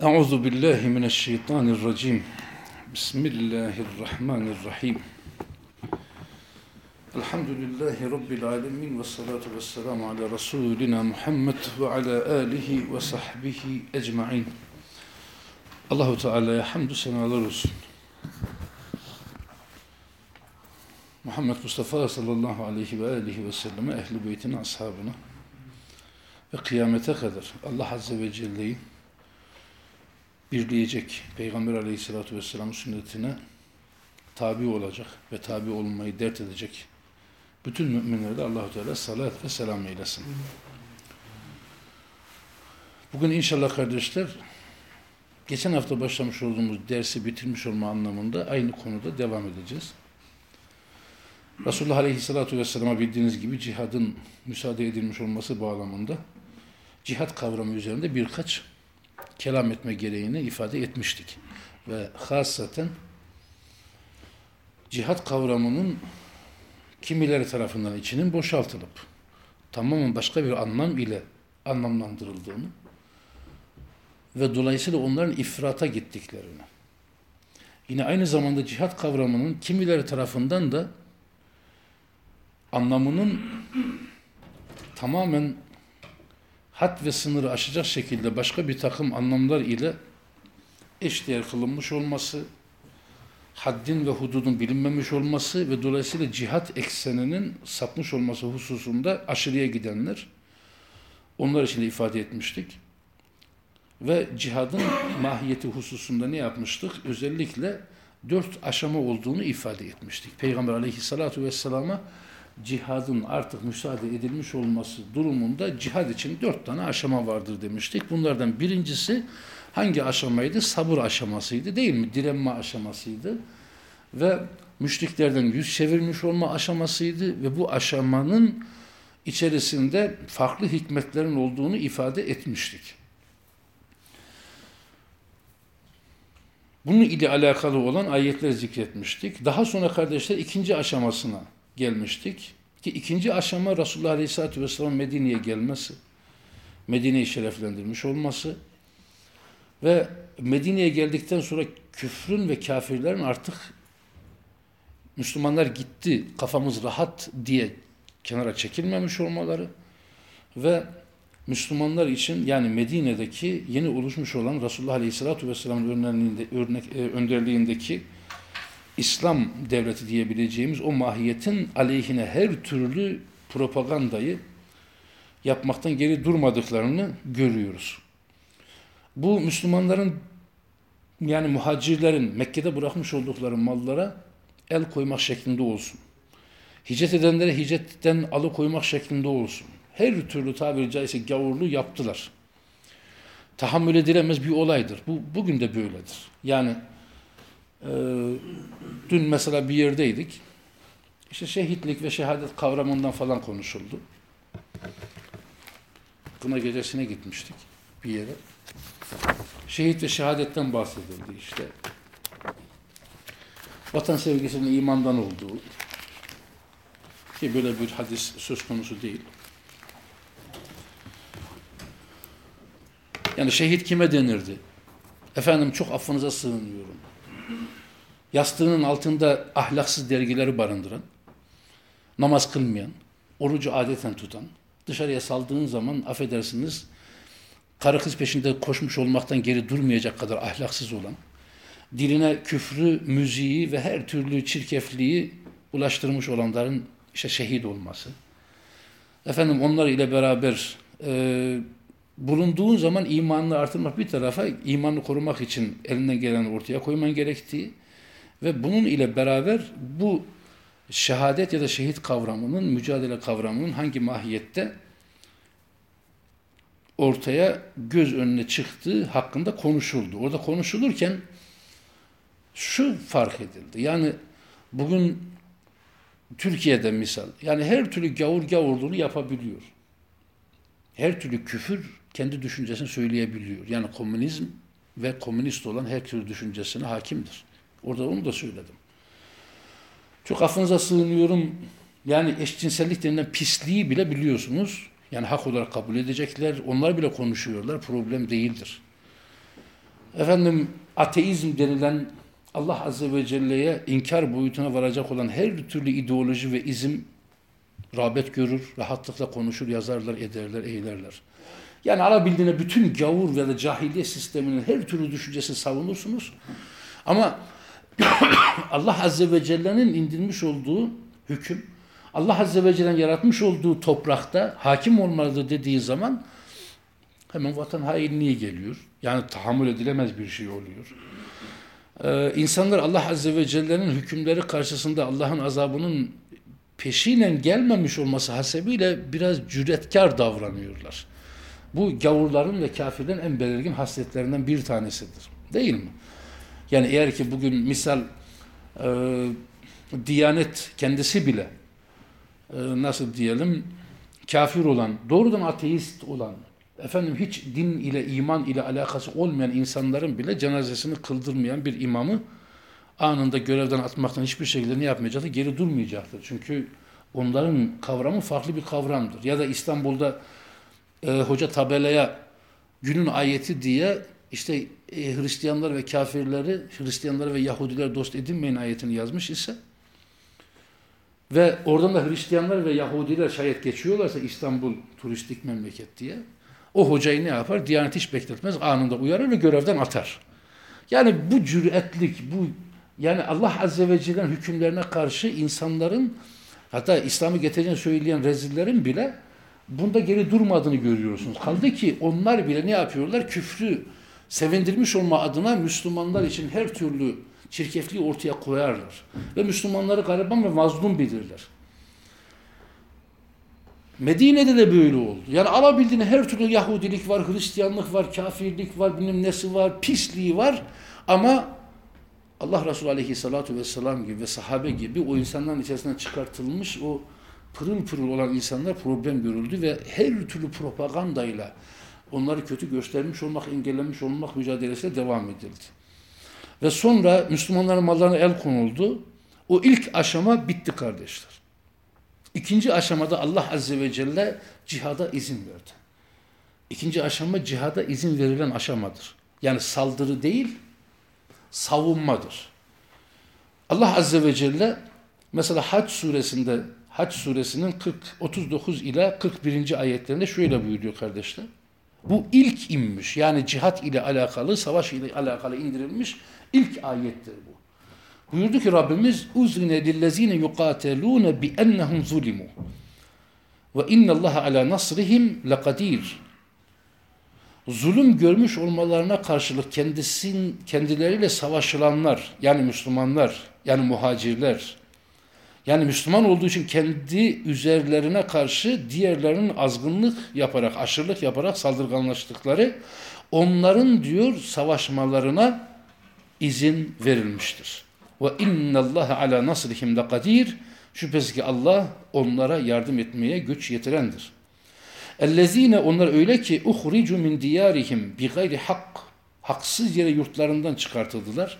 Euzu billahi mineşşeytanirracim. Bismillahirrahmanirrahim. Elhamdülillahi Rabbil alemin ve salatu ve selamu ala Resulina Muhammed ve ala alihi ve sahbihi ecma'in. Allahu Teala'ya hamdü senalar olsun. Muhammed Mustafa sallallahu aleyhi ve aleyhi ve selleme, ehli beytine, ashabına ve kıyamete kadar Allah Azze ve Celle'yi birleyecek Peygamber aleyhissalatü vesselam sünnetine tabi olacak ve tabi olmayı dert edecek bütün müminlere de Allahu Teala salat ve selam eylesin. Bugün inşallah kardeşler geçen hafta başlamış olduğumuz dersi bitirmiş olma anlamında aynı konuda devam edeceğiz. Resulullah Aleyhisselatü Vesselam'a bildiğiniz gibi cihadın müsaade edilmiş olması bağlamında cihat kavramı üzerinde birkaç kelam etme gereğini ifade etmiştik. Ve hasaten cihat kavramının kimileri tarafından içinin boşaltılıp tamamen başka bir anlam ile anlamlandırıldığını ve dolayısıyla onların ifrata gittiklerini yine aynı zamanda cihat kavramının kimileri tarafından da anlamının tamamen had ve sınırı aşacak şekilde başka bir takım anlamlar ile eşdeğer kılınmış olması, haddin ve hududun bilinmemiş olması ve dolayısıyla cihat ekseninin sapmış olması hususunda aşırıya gidenler, onlar için de ifade etmiştik. Ve cihadın mahiyeti hususunda ne yapmıştık? Özellikle dört aşama olduğunu ifade etmiştik. Peygamber aleyhissalatu vesselama cihadın artık müsaade edilmiş olması durumunda cihad için dört tane aşama vardır demiştik. Bunlardan birincisi hangi aşamaydı? Sabır aşamasıydı değil mi? Direnme aşamasıydı. Ve müşriklerden yüz çevirmiş olma aşamasıydı ve bu aşamanın içerisinde farklı hikmetlerin olduğunu ifade etmiştik. Bunun ile alakalı olan ayetleri zikretmiştik. Daha sonra kardeşler ikinci aşamasına gelmiştik. Ki ikinci aşama Resulullah Aleyhisselatü Vesselam Medine'ye gelmesi, Medine'yi şereflendirmiş olması ve Medine'ye geldikten sonra küfrün ve kafirlerin artık Müslümanlar gitti, kafamız rahat diye kenara çekilmemiş olmaları ve Müslümanlar için yani Medine'deki yeni oluşmuş olan Resulullah Aleyhisselatü Vesselam'ın e, önderliğindeki İslam devleti diyebileceğimiz o mahiyetin aleyhine her türlü propagandayı yapmaktan geri durmadıklarını görüyoruz. Bu Müslümanların yani muhacirlerin Mekke'de bırakmış oldukları mallara el koymak şeklinde olsun. Hicret edenlere hicretten alıkoymak şeklinde olsun. Her türlü tabiri caizse gavurlu yaptılar. Tahammül edilemez bir olaydır. Bu bugün de böyledir. Yani ee, dün mesela bir yerdeydik. İşte şehitlik ve şehadet kavramından falan konuşuldu. Kına gecesine gitmiştik bir yere. Şehit ve şehadetten bahsedildi işte. Vatan sevgisinin imandan olduğu ki böyle bir hadis söz konusu değil. Yani şehit kime denirdi? Efendim çok affınıza sığınıyorum yastığının altında ahlaksız dergileri barındıran, namaz kılmayan, orucu adeten tutan, dışarıya saldığın zaman affedersiniz, karı kız peşinde koşmuş olmaktan geri durmayacak kadar ahlaksız olan, diline küfrü, müziği ve her türlü çirkefliği ulaştırmış olanların işte şehit olması. Efendim onlar ile beraber e, bulunduğun zaman imanını artırmak bir tarafa, imanını korumak için elinden gelen ortaya koyman gerektiği, ve bunun ile beraber bu şehadet ya da şehit kavramının, mücadele kavramının hangi mahiyette ortaya göz önüne çıktığı hakkında konuşuldu. Orada konuşulurken şu fark edildi. Yani bugün Türkiye'de misal, yani her türlü gavur gavurluğunu yapabiliyor. Her türlü küfür kendi düşüncesini söyleyebiliyor. Yani komünizm ve komünist olan her türlü düşüncesine hakimdir. Orada onu da söyledim. Çok affınıza sığınıyorum. Yani eşcinsellik denilen pisliği bile biliyorsunuz. Yani hak olarak kabul edecekler. Onlar bile konuşuyorlar. Problem değildir. efendim ateizm denilen Allah Azze ve Celle'ye inkar boyutuna varacak olan her türlü ideoloji ve izim rağbet görür, rahatlıkla konuşur, yazarlar, ederler, eylerler. Yani alabildiğine bütün gavur ve de cahiliye sisteminin her türlü düşüncesi savunursunuz. Ama Allah Azze ve Celle'nin indirmiş olduğu hüküm, Allah Azze ve Celle'nin yaratmış olduğu toprakta hakim olmalıdır dediği zaman hemen vatan hainliği geliyor. Yani tahammül edilemez bir şey oluyor. Ee, insanlar Allah Azze ve Celle'nin hükümleri karşısında Allah'ın azabının peşinen gelmemiş olması hasebiyle biraz cüretkar davranıyorlar. Bu gavurların ve kafirlerin en belirgin hasletlerinden bir tanesidir. Değil mi? Yani eğer ki bugün misal e, Diyanet kendisi bile e, nasıl diyelim kafir olan, doğrudan ateist olan, efendim hiç din ile iman ile alakası olmayan insanların bile cenazesini kıldırmayan bir imamı anında görevden atmaktan hiçbir şekilde ne yapmayacaktır? Geri durmayacaktır. Çünkü onların kavramı farklı bir kavramdır. Ya da İstanbul'da e, hoca tabelaya günün ayeti diye işte e, Hristiyanlar ve kafirleri, Hristiyanlar ve Yahudiler dost edinmeyin ayetini yazmış ise ve oradan da Hristiyanlar ve Yahudiler şayet geçiyorlarsa İstanbul turistik memleket diye o hocayı ne yapar? Diyanet hiç bekletmez. Anında uyarır ve görevden atar. Yani bu cüretlik, bu yani Allah Azze ve Celle'nin hükümlerine karşı insanların hatta İslam'ı getireceğini söyleyen rezillerin bile bunda geri durmadığını görüyorsunuz. Kaldı ki onlar bile ne yapıyorlar? Küfrü sevindirmiş olma adına Müslümanlar için her türlü çirkefliği ortaya koyarlar. Ve Müslümanları gariban ve mazlum bilirler. Medine'de de böyle oldu. Yani alabildiğine her türlü Yahudilik var, Hristiyanlık var, kafirlik var, bilmem nesi var, pisliği var. Ama Allah Resulü Aleyhisselatü Vesselam gibi ve sahabe gibi o insanların içerisinden çıkartılmış o pırıl pırıl olan insanlar problem görüldü ve her türlü propagandayla onları kötü göstermiş olmak, engellemiş olmak mücadelesine devam edildi. Ve sonra Müslümanların mallarına el konuldu. O ilk aşama bitti kardeşler. İkinci aşamada Allah Azze ve Celle cihada izin verdi. İkinci aşama cihada izin verilen aşamadır. Yani saldırı değil, savunmadır. Allah Azze ve Celle mesela Hac suresinde Hac suresinin 40, 39 ila 41. ayetlerinde şöyle buyuruyor kardeşler. Bu ilk inmiş yani cihat ile alakalı, savaş ile alakalı indirilmiş ilk ayettir bu. Buyurdu ki Rabbimiz uzine lillezine yukatelune bi ennehum zulimu ve innallaha ala nasrihim lekadir. Zulüm görmüş olmalarına karşılık kendisin, kendileriyle savaşılanlar yani Müslümanlar yani muhacirler yani Müslüman olduğu için kendi üzerlerine karşı diğerlerinin azgınlık yaparak, aşırılık yaparak saldırganlaştıkları onların diyor savaşmalarına izin verilmiştir. Ve innallaha ala nasrihim lekadir. Şüphesiz ki Allah onlara yardım etmeye güç yetirendir. Ellezine onlar öyle ki uhricu min diyarihim bi gayri hak. Haksız yere yurtlarından çıkartıldılar.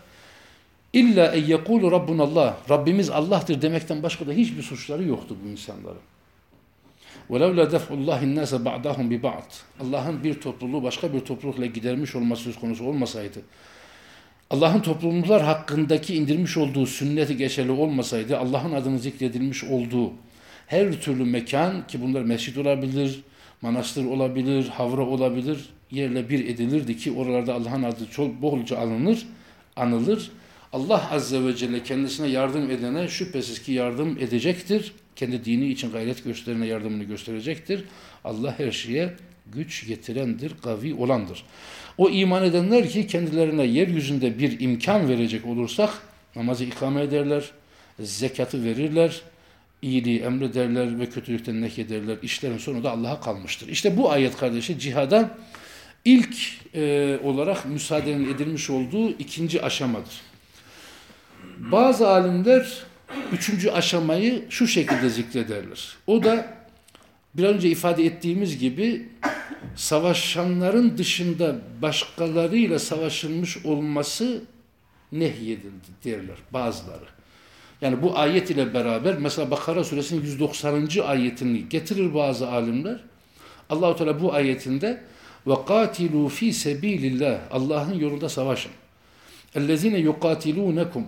İlla en yekulu rabbunallah. Rabbimiz Allah'tır demekten başka da hiçbir suçları yoktu bu insanların. وَلَوْ لَا دَفْعُ اللّٰهِ النَّاسَ بَعْدَهُمْ بِبَعْض Allah'ın bir topluluğu başka bir toplulukla gidermiş olması söz konusu olmasaydı, Allah'ın toplumlar hakkındaki indirmiş olduğu sünneti geçerli olmasaydı, Allah'ın adını zikredilmiş olduğu her türlü mekan ki bunlar mescid olabilir, manastır olabilir, havra olabilir, yerle bir edilirdi ki oralarda Allah'ın adı çok bolca alınır, anılır. Allah Azze ve Celle kendisine yardım edene şüphesiz ki yardım edecektir. Kendi dini için gayret gösterene yardımını gösterecektir. Allah her şeye güç getirendir, kavi olandır. O iman edenler ki kendilerine yeryüzünde bir imkan verecek olursak namazı ikame ederler, zekatı verirler, iyiliği emrederler ve kötülükten nehyederler. İşlerin sonu da Allah'a kalmıştır. İşte bu ayet kardeşi cihada ilk e, olarak müsaadenin edilmiş olduğu ikinci aşamadır. Bazı alimler üçüncü aşamayı şu şekilde zikrederler. O da bir önce ifade ettiğimiz gibi savaşanların dışında başkalarıyla savaşılmış olması nehyedildi derler bazıları. Yani bu ayet ile beraber mesela Bakara suresinin 190. ayetini getirir bazı alimler. Allahu Teala bu ayetinde ve katilu fi sebilillah. Allah'ın yolunda savaşın. Ellezine yuqatilunekum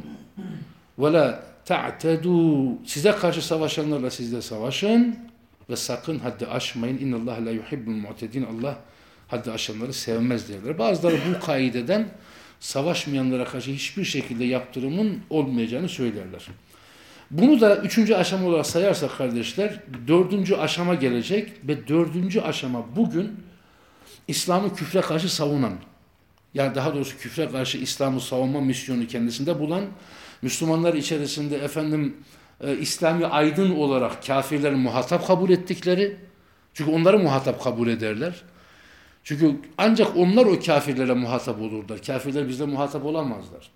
ve la ta'tedu. Size karşı savaşanlarla siz de savaşın ve sakın haddi aşmayın. İnnallah la yuhibbul mu'tedin. Allah haddi aşanları sevmez derler. Bazıları bu kaideden savaşmayanlara karşı hiçbir şekilde yaptırımın olmayacağını söylerler. Bunu da üçüncü aşama olarak sayarsak kardeşler, dördüncü aşama gelecek ve dördüncü aşama bugün İslam'ı küfre karşı savunan, yani daha doğrusu küfre karşı İslam'ı savunma misyonu kendisinde bulan, Müslümanlar içerisinde efendim e, İslami aydın olarak kafirleri muhatap kabul ettikleri, çünkü onları muhatap kabul ederler. Çünkü ancak onlar o kafirlere muhatap olurlar. Kafirler bizle muhatap olamazlar.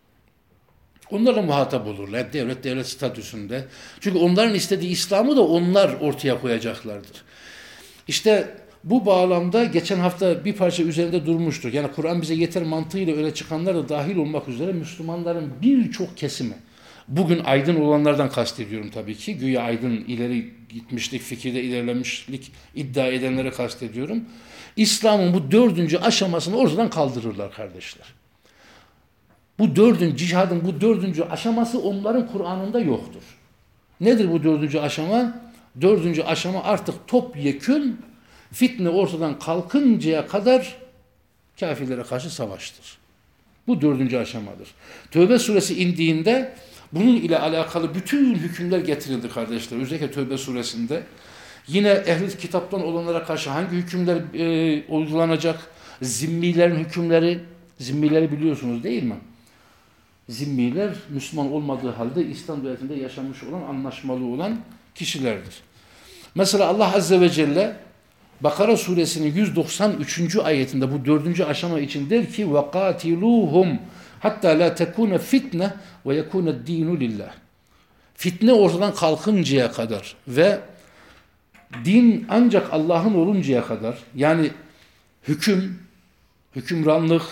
Onlarla muhatap olurlar devlet devlet statüsünde. Çünkü onların istediği İslam'ı da onlar ortaya koyacaklardır. İşte bu bağlamda geçen hafta bir parça üzerinde durmuştuk. Yani Kur'an bize yeter mantığıyla öyle çıkanlar da dahil olmak üzere Müslümanların birçok kesimi. Bugün aydın olanlardan kastediyorum tabii ki. Güya aydın ileri gitmişlik, fikirde ilerlemişlik iddia edenlere kastediyorum. İslam'ın bu dördüncü aşamasını ortadan kaldırırlar kardeşler. Bu dördüncü, cihadın bu dördüncü aşaması onların Kur'an'ında yoktur. Nedir bu dördüncü aşama? Dördüncü aşama artık topyekün fitne ortadan kalkıncaya kadar kafirlere karşı savaştır. Bu dördüncü aşamadır. Tövbe suresi indiğinde bunun ile alakalı bütün hükümler getirildi kardeşler. Özellikle Tövbe suresinde. Yine ehli kitaptan olanlara karşı hangi hükümler e, uygulanacak? Zimmilerin hükümleri, zimmileri biliyorsunuz değil mi? Zimmiler Müslüman olmadığı halde İslam devletinde yaşamış olan, anlaşmalı olan kişilerdir. Mesela Allah Azze ve Celle Bakara suresinin 193. ayetinde bu dördüncü aşama için der ki وَقَاتِلُوهُمْ hatta la tekune fitne ve yekune dinu lillah. Fitne ortadan kalkıncaya kadar ve din ancak Allah'ın oluncaya kadar yani hüküm, hükümranlık,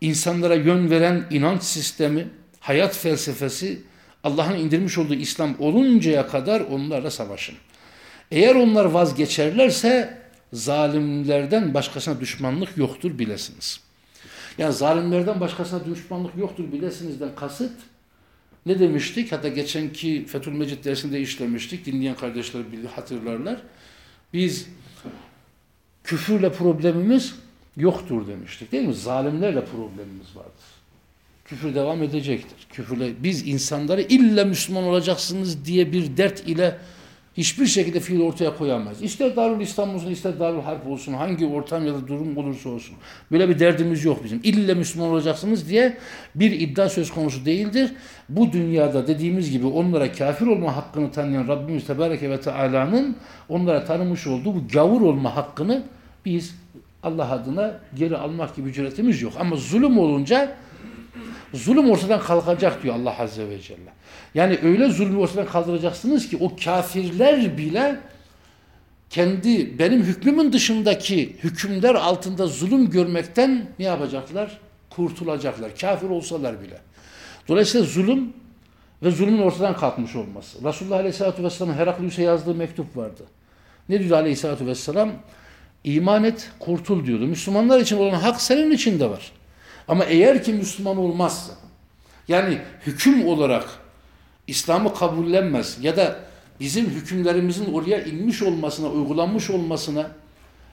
insanlara yön veren inanç sistemi, hayat felsefesi Allah'ın indirmiş olduğu İslam oluncaya kadar onlarla savaşın. Eğer onlar vazgeçerlerse zalimlerden başkasına düşmanlık yoktur bilesiniz. Yani zalimlerden başkasına düşmanlık yoktur bilesinizden kasıt ne demiştik? Hatta geçenki Fethül Mecid dersinde işlemiştik. Dinleyen kardeşler hatırlarlar. Biz küfürle problemimiz yoktur demiştik değil mi? Zalimlerle problemimiz vardır. Küfür devam edecektir. Küfürle biz insanları illa Müslüman olacaksınız diye bir dert ile hiçbir şekilde fiil ortaya koyamaz. İster Darül İslam olsun, ister Darül Harp olsun, hangi ortam ya da durum olursa olsun. Böyle bir derdimiz yok bizim. İlle Müslüman olacaksınız diye bir iddia söz konusu değildir. Bu dünyada dediğimiz gibi onlara kafir olma hakkını tanıyan Rabbimiz Tebareke ve Teala'nın onlara tanımış olduğu bu gavur olma hakkını biz Allah adına geri almak gibi cüretimiz yok. Ama zulüm olunca zulüm ortadan kalkacak diyor Allah Azze ve Celle. Yani öyle zulmü ortadan kaldıracaksınız ki o kafirler bile kendi benim hükmümün dışındaki hükümler altında zulüm görmekten ne yapacaklar? Kurtulacaklar. Kafir olsalar bile. Dolayısıyla zulüm ve zulmün ortadan kalkmış olması. Resulullah Aleyhisselatü Vesselam'ın Heraklius'a yazdığı mektup vardı. Ne diyor Aleyhisselatü Vesselam? İman et, kurtul diyordu. Müslümanlar için olan hak senin için de var. Ama eğer ki Müslüman olmazsa, yani hüküm olarak İslam'ı kabullenmez ya da bizim hükümlerimizin oraya inmiş olmasına, uygulanmış olmasına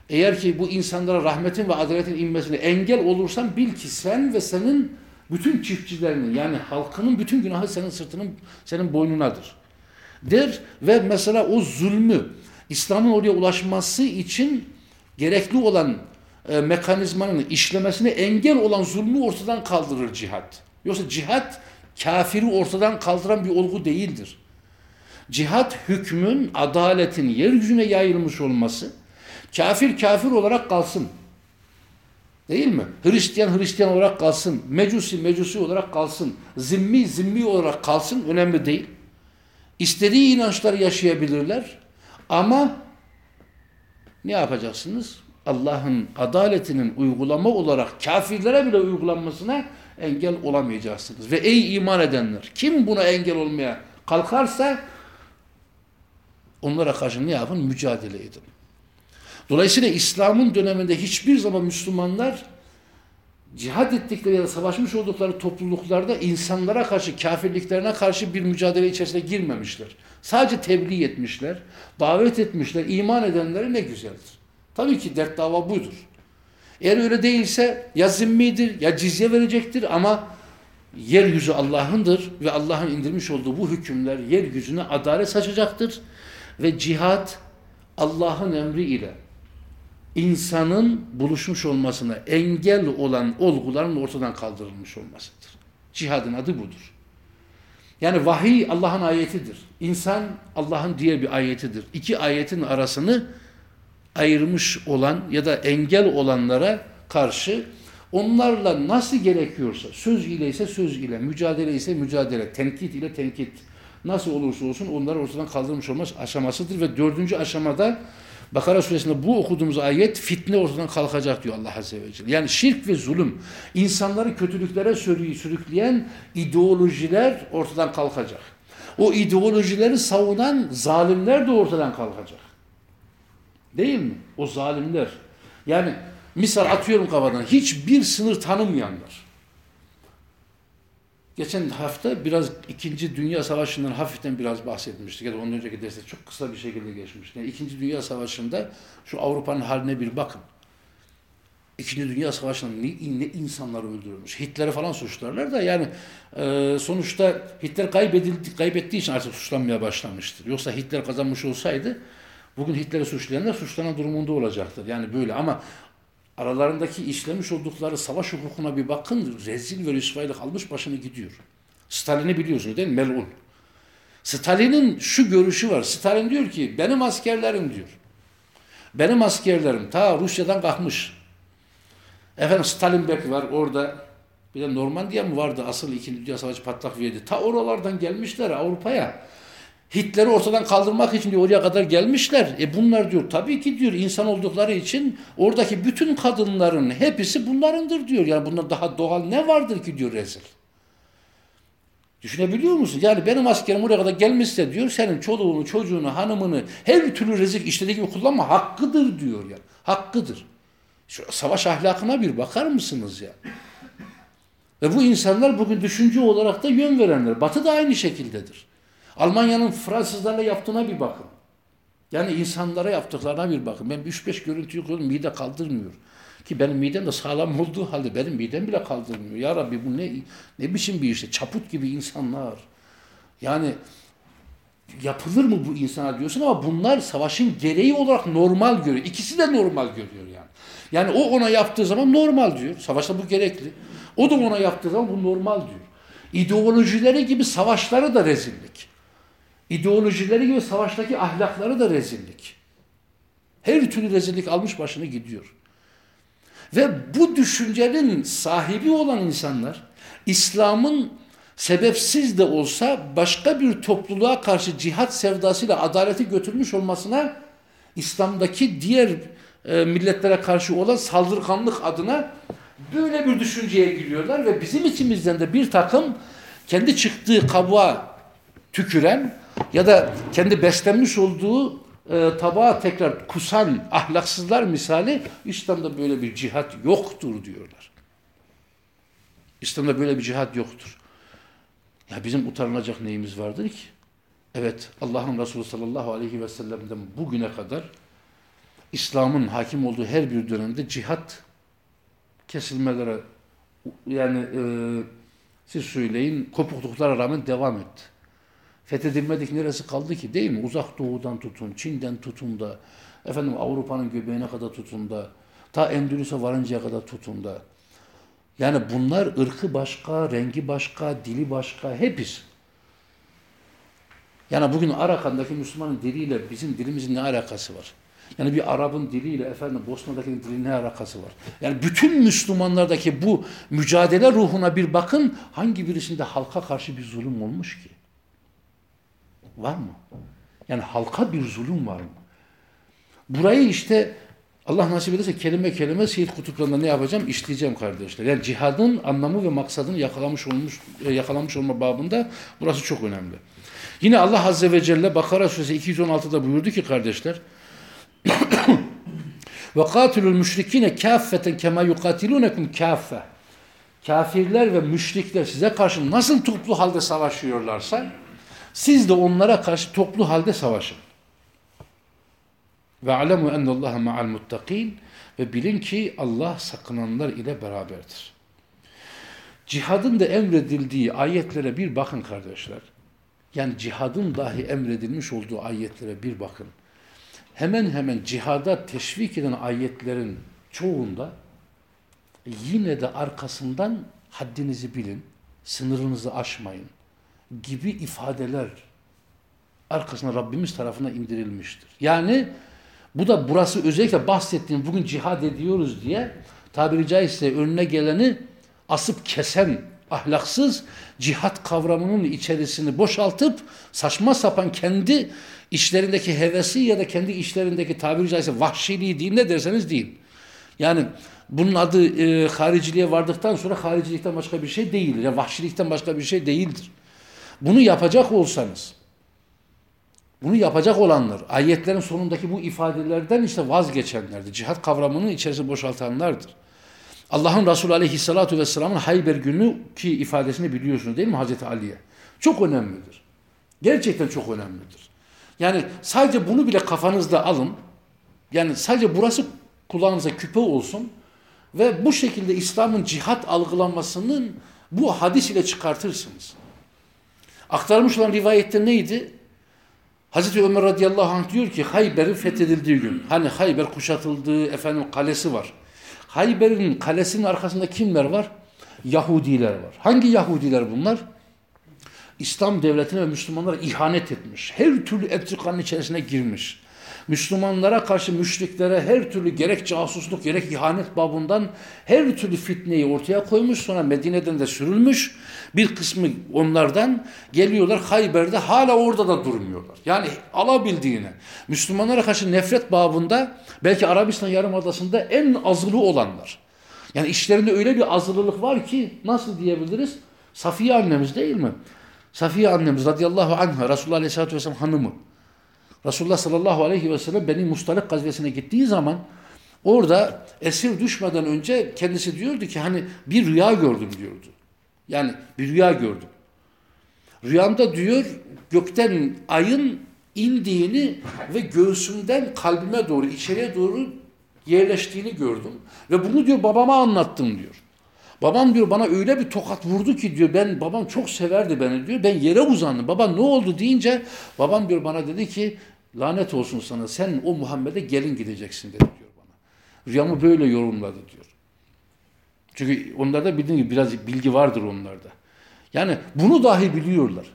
eğer ki bu insanlara rahmetin ve adaletin inmesine engel olursan bil ki sen ve senin bütün çiftçilerinin yani halkının bütün günahı senin sırtının, senin boynunadır. Der ve mesela o zulmü İslam'ın oraya ulaşması için gerekli olan e, mekanizmanın işlemesine engel olan zulmü ortadan kaldırır cihat. Yoksa cihat kafiri ortadan kaldıran bir olgu değildir. Cihat hükmün, adaletin yeryüzüne yayılmış olması, kafir kafir olarak kalsın. Değil mi? Hristiyan Hristiyan olarak kalsın, mecusi mecusi olarak kalsın, zimmi zimmi olarak kalsın önemli değil. İstediği inançları yaşayabilirler ama ne yapacaksınız? Allah'ın adaletinin uygulama olarak kafirlere bile uygulanmasına engel olamayacaksınız. Ve ey iman edenler kim buna engel olmaya kalkarsa onlara karşı ne yapın? Mücadele edin. Dolayısıyla İslam'ın döneminde hiçbir zaman Müslümanlar cihad ettikleri ya da savaşmış oldukları topluluklarda insanlara karşı, kafirliklerine karşı bir mücadele içerisine girmemişler. Sadece tebliğ etmişler, davet etmişler, iman edenlere ne güzeldir. Tabii ki dert dava budur. Eğer öyle değilse ya zimmidir ya cizye verecektir ama yeryüzü Allah'ındır ve Allah'ın indirmiş olduğu bu hükümler yeryüzüne adalet saçacaktır ve cihad Allah'ın emri ile insanın buluşmuş olmasına engel olan olguların ortadan kaldırılmış olmasıdır. Cihadın adı budur. Yani vahiy Allah'ın ayetidir. İnsan Allah'ın diğer bir ayetidir. İki ayetin arasını ayırmış olan ya da engel olanlara karşı onlarla nasıl gerekiyorsa söz ile ise söz ile, mücadele ise mücadele, tenkit ile tenkit nasıl olursa olsun onları ortadan kaldırmış olmaz aşamasıdır ve dördüncü aşamada Bakara suresinde bu okuduğumuz ayet fitne ortadan kalkacak diyor Allah Azze ve Celle. Yani şirk ve zulüm, insanları kötülüklere sürükleyen ideolojiler ortadan kalkacak. O ideolojileri savunan zalimler de ortadan kalkacak. Değil mi? O zalimler. Yani misal atıyorum kafadan hiçbir sınır tanımayanlar. Geçen hafta biraz İkinci Dünya Savaşı'ndan hafiften biraz bahsetmiştik. Ya da ondan önceki derste çok kısa bir şekilde geçmiştik. Yani İkinci Dünya Savaşı'nda şu Avrupa'nın haline bir bakın. İkinci Dünya Savaşı'nda ne, ne insanlar öldürülmüş. Hitler'e falan suçlarlar da yani e, sonuçta Hitler kaybedildi, kaybettiği için artık suçlanmaya başlamıştır. Yoksa Hitler kazanmış olsaydı bugün Hitler'i suçlayanlar suçlanan durumunda olacaktır. Yani böyle ama aralarındaki işlemiş oldukları savaş hukukuna bir bakın rezil ve rüsvaylık almış başını gidiyor. Stalin'i biliyorsunuz değil mi? Melun. Stalin'in şu görüşü var. Stalin diyor ki benim askerlerim diyor. Benim askerlerim ta Rusya'dan kalkmış. Efendim Stalinberg var orada. Bir de Normandiya mı vardı asıl 2. Dünya Savaşı patlak verdi. Ta oralardan gelmişler Avrupa'ya. Hitler'i ortadan kaldırmak için diyor oraya kadar gelmişler. E bunlar diyor tabii ki diyor insan oldukları için oradaki bütün kadınların hepsi bunlarındır diyor. Yani bunlar daha doğal ne vardır ki diyor rezil. Düşünebiliyor musun? Yani benim askerim oraya kadar gelmişse diyor senin çoluğunu, çocuğunu, hanımını her türlü rezil işlediği gibi kullanma hakkıdır diyor ya. Hakkıdır. Şu savaş ahlakına bir bakar mısınız ya? Ve bu insanlar bugün düşünce olarak da yön verenler. Batı da aynı şekildedir. Almanya'nın Fransızlarla yaptığına bir bakın. Yani insanlara yaptıklarına bir bakın. Ben 3-5 görüntüyü koydum mide kaldırmıyor. Ki benim midem de sağlam olduğu halde benim midem bile kaldırmıyor. Ya Rabbi bu ne ne biçim bir işte çaput gibi insanlar. Yani yapılır mı bu insana diyorsun ama bunlar savaşın gereği olarak normal görüyor. İkisi de normal görüyor yani. Yani o ona yaptığı zaman normal diyor. Savaşta bu gerekli. O da ona yaptığı zaman bu normal diyor. İdeolojileri gibi savaşları da rezillik. İdeolojileri gibi savaştaki ahlakları da rezillik. Her türlü rezillik almış başını gidiyor. Ve bu düşüncenin sahibi olan insanlar İslam'ın sebepsiz de olsa başka bir topluluğa karşı cihat sevdasıyla adaleti götürmüş olmasına İslam'daki diğer e, milletlere karşı olan saldırganlık adına böyle bir düşünceye giriyorlar ve bizim içimizden de bir takım kendi çıktığı kabuğa tüküren ya da kendi beslenmiş olduğu e, tabağa tekrar kusan ahlaksızlar misali İslam'da böyle bir cihat yoktur diyorlar. İslam'da böyle bir cihat yoktur. Ya bizim utanılacak neyimiz vardır ki? Evet Allah'ın Resulü sallallahu aleyhi ve sellem'den bugüne kadar İslam'ın hakim olduğu her bir dönemde cihat kesilmelere yani e, siz söyleyin kopukluklara rağmen devam etti. Fethedilmedik neresi kaldı ki değil mi? Uzak doğudan tutun, Çin'den tutun da, efendim Avrupa'nın göbeğine kadar tutun da, ta Endülüs'e varıncaya kadar tutun da. Yani bunlar ırkı başka, rengi başka, dili başka, hepsi. Yani bugün Arakan'daki Müslümanın diliyle bizim dilimizin ne alakası var? Yani bir Arap'ın diliyle efendim Bosna'daki dilin ne alakası var? Yani bütün Müslümanlardaki bu mücadele ruhuna bir bakın hangi birisinde halka karşı bir zulüm olmuş ki? Var mı? Yani halka bir zulüm var mı? Burayı işte Allah nasip ederse kelime kelime Seyit Kutuplarında ne yapacağım? İşleyeceğim kardeşler. Yani cihadın anlamı ve maksadını yakalamış olmuş e, yakalamış olma babında burası çok önemli. Yine Allah Azze ve Celle Bakara suresi 216'da buyurdu ki kardeşler Ve katilul müşrikine kâffeten kema yukatilunekum kâffe. Kafirler ve müşrikler size karşı nasıl toplu halde savaşıyorlarsa siz de onlara karşı toplu halde savaşın. Ve alemu ennallaha ma'al muttakin ve bilin ki Allah sakınanlar ile beraberdir. Cihadın da emredildiği ayetlere bir bakın kardeşler. Yani cihadın dahi emredilmiş olduğu ayetlere bir bakın. Hemen hemen cihada teşvik eden ayetlerin çoğunda yine de arkasından haddinizi bilin, sınırınızı aşmayın gibi ifadeler arkasına Rabbimiz tarafından indirilmiştir. Yani bu da burası özellikle bahsettiğim bugün cihad ediyoruz diye tabiri caizse önüne geleni asıp kesen ahlaksız cihat kavramının içerisini boşaltıp saçma sapan kendi işlerindeki hevesi ya da kendi işlerindeki tabiri caizse vahşiliği değil ne derseniz deyin. Yani bunun adı e, hariciliğe vardıktan sonra haricilikten başka bir şey değildir. Yani vahşilikten başka bir şey değildir. Bunu yapacak olsanız bunu yapacak olanlar, ayetlerin sonundaki bu ifadelerden işte vazgeçenlerdir. Cihat kavramının içerisini boşaltanlardır. Allah'ın Resulü Aleyhisselatü Vesselam'ın Hayber günü ki ifadesini biliyorsunuz değil mi Hazreti Ali'ye? Çok önemlidir. Gerçekten çok önemlidir. Yani sadece bunu bile kafanızda alın. Yani sadece burası kulağınıza küpe olsun ve bu şekilde İslam'ın cihat algılanmasının bu hadis ile çıkartırsınız. Aktarmış olan rivayette neydi? Hazreti Ömer radıyallahu anh diyor ki Hayber'in fethedildiği gün. Hani Hayber kuşatıldığı efendim kalesi var. Hayber'in kalesinin arkasında kimler var? Yahudiler var. Hangi Yahudiler bunlar? İslam devletine ve Müslümanlara ihanet etmiş. Her türlü entrikanın içerisine girmiş. Müslümanlara karşı müşriklere her türlü gerek casusluk gerek ihanet babından her türlü fitneyi ortaya koymuş. Sonra Medine'den de sürülmüş. Bir kısmı onlardan geliyorlar Hayber'de hala orada da durmuyorlar. Yani alabildiğine Müslümanlara karşı nefret babında belki Arabistan Yarımadası'nda en azılı olanlar. Yani işlerinde öyle bir azılılık var ki nasıl diyebiliriz? Safiye annemiz değil mi? Safiye annemiz radıyallahu anha Resulullah aleyhissalatü vesselam hanımı. Resulullah sallallahu aleyhi ve sellem Beni Mustalik gazvesine gittiği zaman orada esir düşmeden önce kendisi diyordu ki hani bir rüya gördüm diyordu. Yani bir rüya gördüm. Rüyamda diyor gökten ayın indiğini ve göğsümden kalbime doğru içeriye doğru yerleştiğini gördüm. Ve bunu diyor babama anlattım diyor. Babam diyor bana öyle bir tokat vurdu ki diyor ben babam çok severdi beni diyor. Ben yere uzandım. Baba ne oldu deyince babam diyor bana dedi ki lanet olsun sana sen o Muhammed'e gelin gideceksin dedi diyor bana. Rüyamı böyle yorumladı diyor. Çünkü onlarda bildiğin gibi biraz bilgi vardır onlarda. Yani bunu dahi biliyorlar.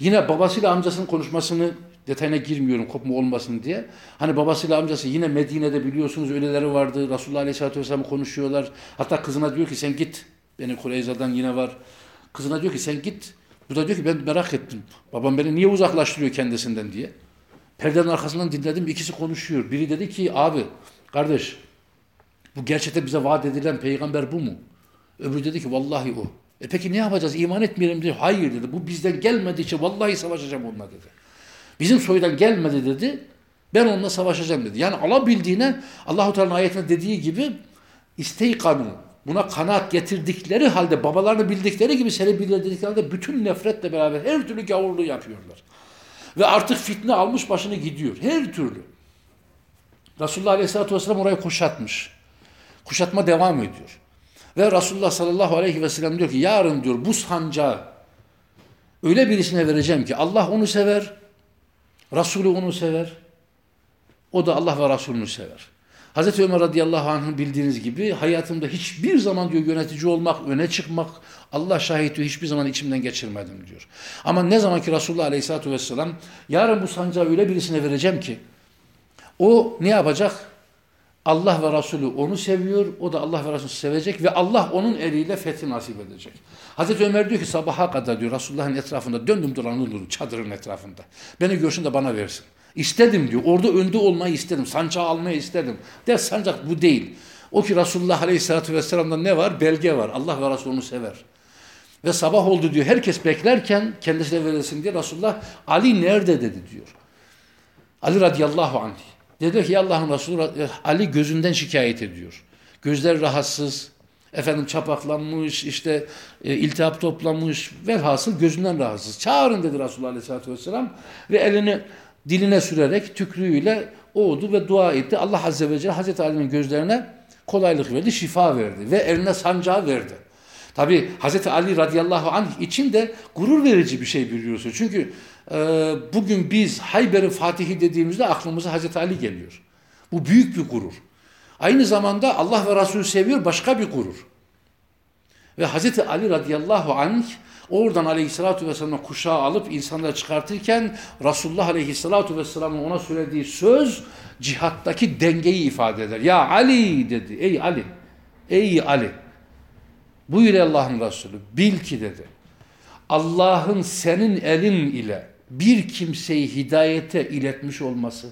Yine babasıyla amcasının konuşmasını detayına girmiyorum kopma olmasın diye. Hani babasıyla amcası yine Medine'de biliyorsunuz öyleleri vardı. Resulullah Aleyhisselatü Vesselam konuşuyorlar. Hatta kızına diyor ki sen git. Beni Kureyza'dan yine var. Kızına diyor ki sen git. Bu da diyor ki ben merak ettim. Babam beni niye uzaklaştırıyor kendisinden diye. Perdenin arkasından dinledim ikisi konuşuyor. Biri dedi ki abi kardeş bu gerçekten bize vaat edilen peygamber bu mu? Öbürü dedi ki vallahi o. E peki ne yapacağız? İman etmeyelim diye. Hayır dedi. Bu bizden gelmediği için vallahi savaşacağım onunla dedi. Bizim soydan gelmedi dedi. Ben onunla savaşacağım dedi. Yani alabildiğine Allahu Teala'nın ayetinde dediği gibi isteykanu buna kanaat getirdikleri halde babalarını bildikleri gibi seni bildikleri halde bütün nefretle beraber her türlü gavurluğu yapıyorlar. Ve artık fitne almış başını gidiyor. Her türlü. Resulullah Aleyhisselatü Vesselam orayı kuşatmış. Kuşatma devam ediyor. Ve Resulullah sallallahu aleyhi ve sellem diyor ki yarın diyor bu sancağı öyle birisine vereceğim ki Allah onu sever, Resulü onu sever, o da Allah ve Resulünü sever. Hazreti Ömer radıyallahu anh'ın bildiğiniz gibi hayatımda hiçbir zaman diyor yönetici olmak, öne çıkmak, Allah şahit diyor hiçbir zaman içimden geçirmedim diyor. Ama ne zaman ki Resulullah aleyhissalatü vesselam yarın bu sancağı öyle birisine vereceğim ki o ne yapacak? Allah ve Resulü onu seviyor, o da Allah ve Resulü sevecek ve Allah onun eliyle fethi nasip edecek. Hazreti Ömer diyor ki sabaha kadar diyor Resulullah'ın etrafında döndüm dolanırdım çadırın etrafında. Beni görsün de bana versin. İstedim diyor. Orada önde olmayı istedim. Sancağı almayı istedim. De sancak bu değil. O ki Resulullah Aleyhisselatü Vesselam'da ne var? Belge var. Allah ve Resulü sever. Ve sabah oldu diyor. Herkes beklerken kendisine verilsin diye Resulullah Ali nerede dedi diyor. Ali radıyallahu anh. Dedi ki Allah'ın Resulü Ali gözünden şikayet ediyor. Gözler rahatsız, efendim çapaklanmış, işte e, iltihap toplamış, velhasıl gözünden rahatsız. Çağırın dedi Resulullah Aleyhisselatü Vesselam ve elini diline sürerek tükrüğüyle oğdu ve dua etti. Allah Azze ve Celle Hazreti Ali'nin gözlerine kolaylık verdi, şifa verdi ve eline sancağı verdi. Tabi Hazreti Ali radıyallahu anh için de gurur verici bir şey biliyorsun. Çünkü e, bugün biz Hayber'in Fatihi dediğimizde aklımıza Hazreti Ali geliyor. Bu büyük bir gurur. Aynı zamanda Allah ve Resulü seviyor başka bir gurur. Ve Hazreti Ali radıyallahu anh oradan aleyhissalatu vesselam'ın kuşağı alıp insanları çıkartırken Resulullah aleyhissalatu vesselam'ın ona söylediği söz cihattaki dengeyi ifade eder. Ya Ali dedi. Ey Ali. Ey Ali. Buyur Allah'ın Resulü. Bil ki dedi. Allah'ın senin elin ile bir kimseyi hidayete iletmiş olması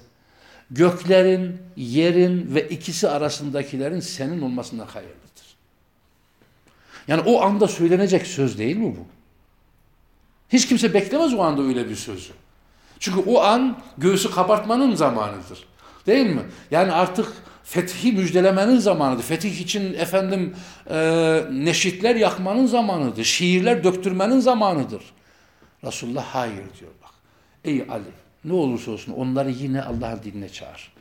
göklerin, yerin ve ikisi arasındakilerin senin olmasından hayırlıdır. Yani o anda söylenecek söz değil mi bu? Hiç kimse beklemez o anda öyle bir sözü. Çünkü o an göğsü kabartmanın zamanıdır. Değil mi? Yani artık fethi müjdelemenin zamanıdır. Fetih için efendim e, neşitler yakmanın zamanıdır. Şiirler döktürmenin zamanıdır. Resulullah hayır diyor bak. Ey Ali ne olursa olsun onları yine Allah'ın dinine çağır.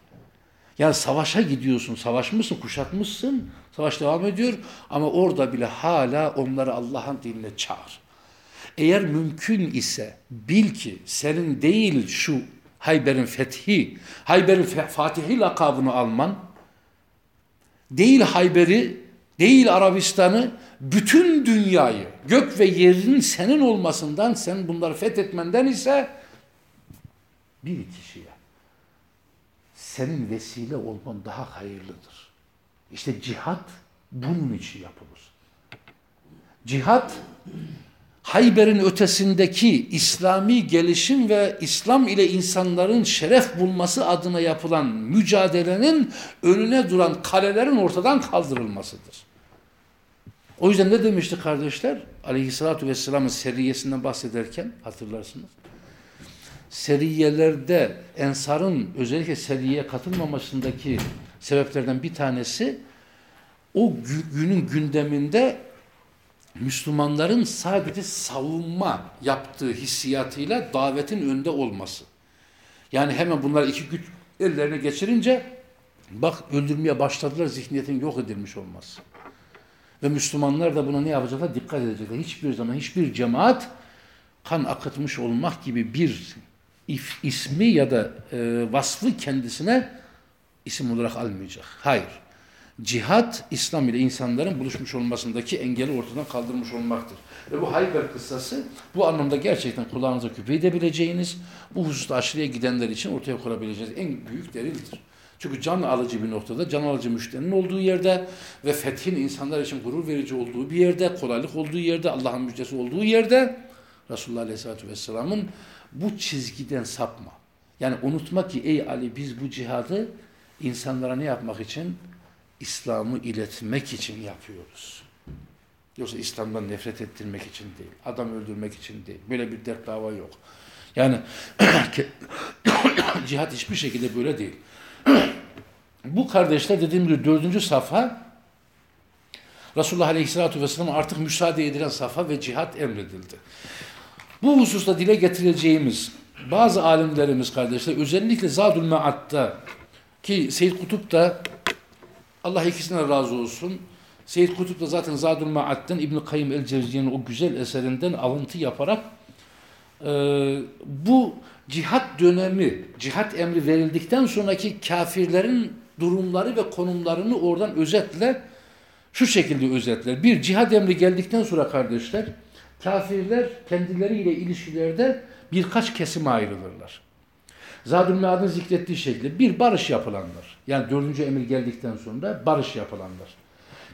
Yani savaşa gidiyorsun, savaşmışsın, kuşatmışsın, savaş devam ediyor ama orada bile hala onları Allah'ın dinine çağır. Eğer mümkün ise bil ki senin değil şu Hayber'in fethi, Hayber'in Fatihi lakabını alman, değil Hayber'i, değil Arabistan'ı, bütün dünyayı, gök ve yerin senin olmasından, sen bunları fethetmenden ise bir kişiye senin vesile olman daha hayırlıdır. İşte cihat bunun için yapılır. Cihat Hayber'in ötesindeki İslami gelişim ve İslam ile insanların şeref bulması adına yapılan mücadelenin önüne duran kalelerin ortadan kaldırılmasıdır. O yüzden ne demişti kardeşler? Aleyhissalatü vesselamın seriyesinden bahsederken hatırlarsınız seriyelerde ensarın özellikle seriye katılmamasındaki sebeplerden bir tanesi o günün gündeminde Müslümanların sadece savunma yaptığı hissiyatıyla davetin önde olması. Yani hemen bunlar iki güç ellerine geçirince bak öldürmeye başladılar zihniyetin yok edilmiş olması. Ve Müslümanlar da buna ne yapacaklar? Dikkat edecekler. Hiçbir zaman hiçbir cemaat kan akıtmış olmak gibi bir ismi ya da e, vasfı kendisine isim olarak almayacak. Hayır. Cihat, İslam ile insanların buluşmuş olmasındaki engeli ortadan kaldırmış olmaktır. Ve bu Hayber kıssası bu anlamda gerçekten kulağınıza küpe edebileceğiniz, bu hususta aşırıya gidenler için ortaya koyabileceğiniz en büyük delildir. Çünkü can alıcı bir noktada, can alıcı müşterinin olduğu yerde ve fethin insanlar için gurur verici olduğu bir yerde, kolaylık olduğu yerde, Allah'ın müjdesi olduğu yerde Resulullah Aleyhisselatü Vesselam'ın bu çizgiden sapma. Yani unutma ki ey Ali biz bu cihadı insanlara ne yapmak için? İslam'ı iletmek için yapıyoruz. Yoksa İslam'dan nefret ettirmek için değil. Adam öldürmek için değil. Böyle bir dert dava yok. Yani cihat hiçbir şekilde böyle değil. bu kardeşler dediğim gibi dördüncü safha Resulullah Aleyhisselatü Vesselam artık müsaade edilen safha ve cihat emredildi. Bu hususta dile getireceğimiz bazı alimlerimiz kardeşler özellikle Zadül Mead'da ki Seyyid Kutup da Allah ikisine razı olsun. Seyyid Kutup da zaten Zadül Mead'den İbn-i Kayyım el-Cevziye'nin o güzel eserinden alıntı yaparak e, bu cihat dönemi, cihat emri verildikten sonraki kafirlerin durumları ve konumlarını oradan özetle şu şekilde özetler. Bir, cihat emri geldikten sonra kardeşler kafirler kendileriyle ilişkilerde birkaç kesime ayrılırlar. Zadül Mead'ın zikrettiği şekilde bir barış yapılanlar. Yani dördüncü emir geldikten sonra barış yapılanlar.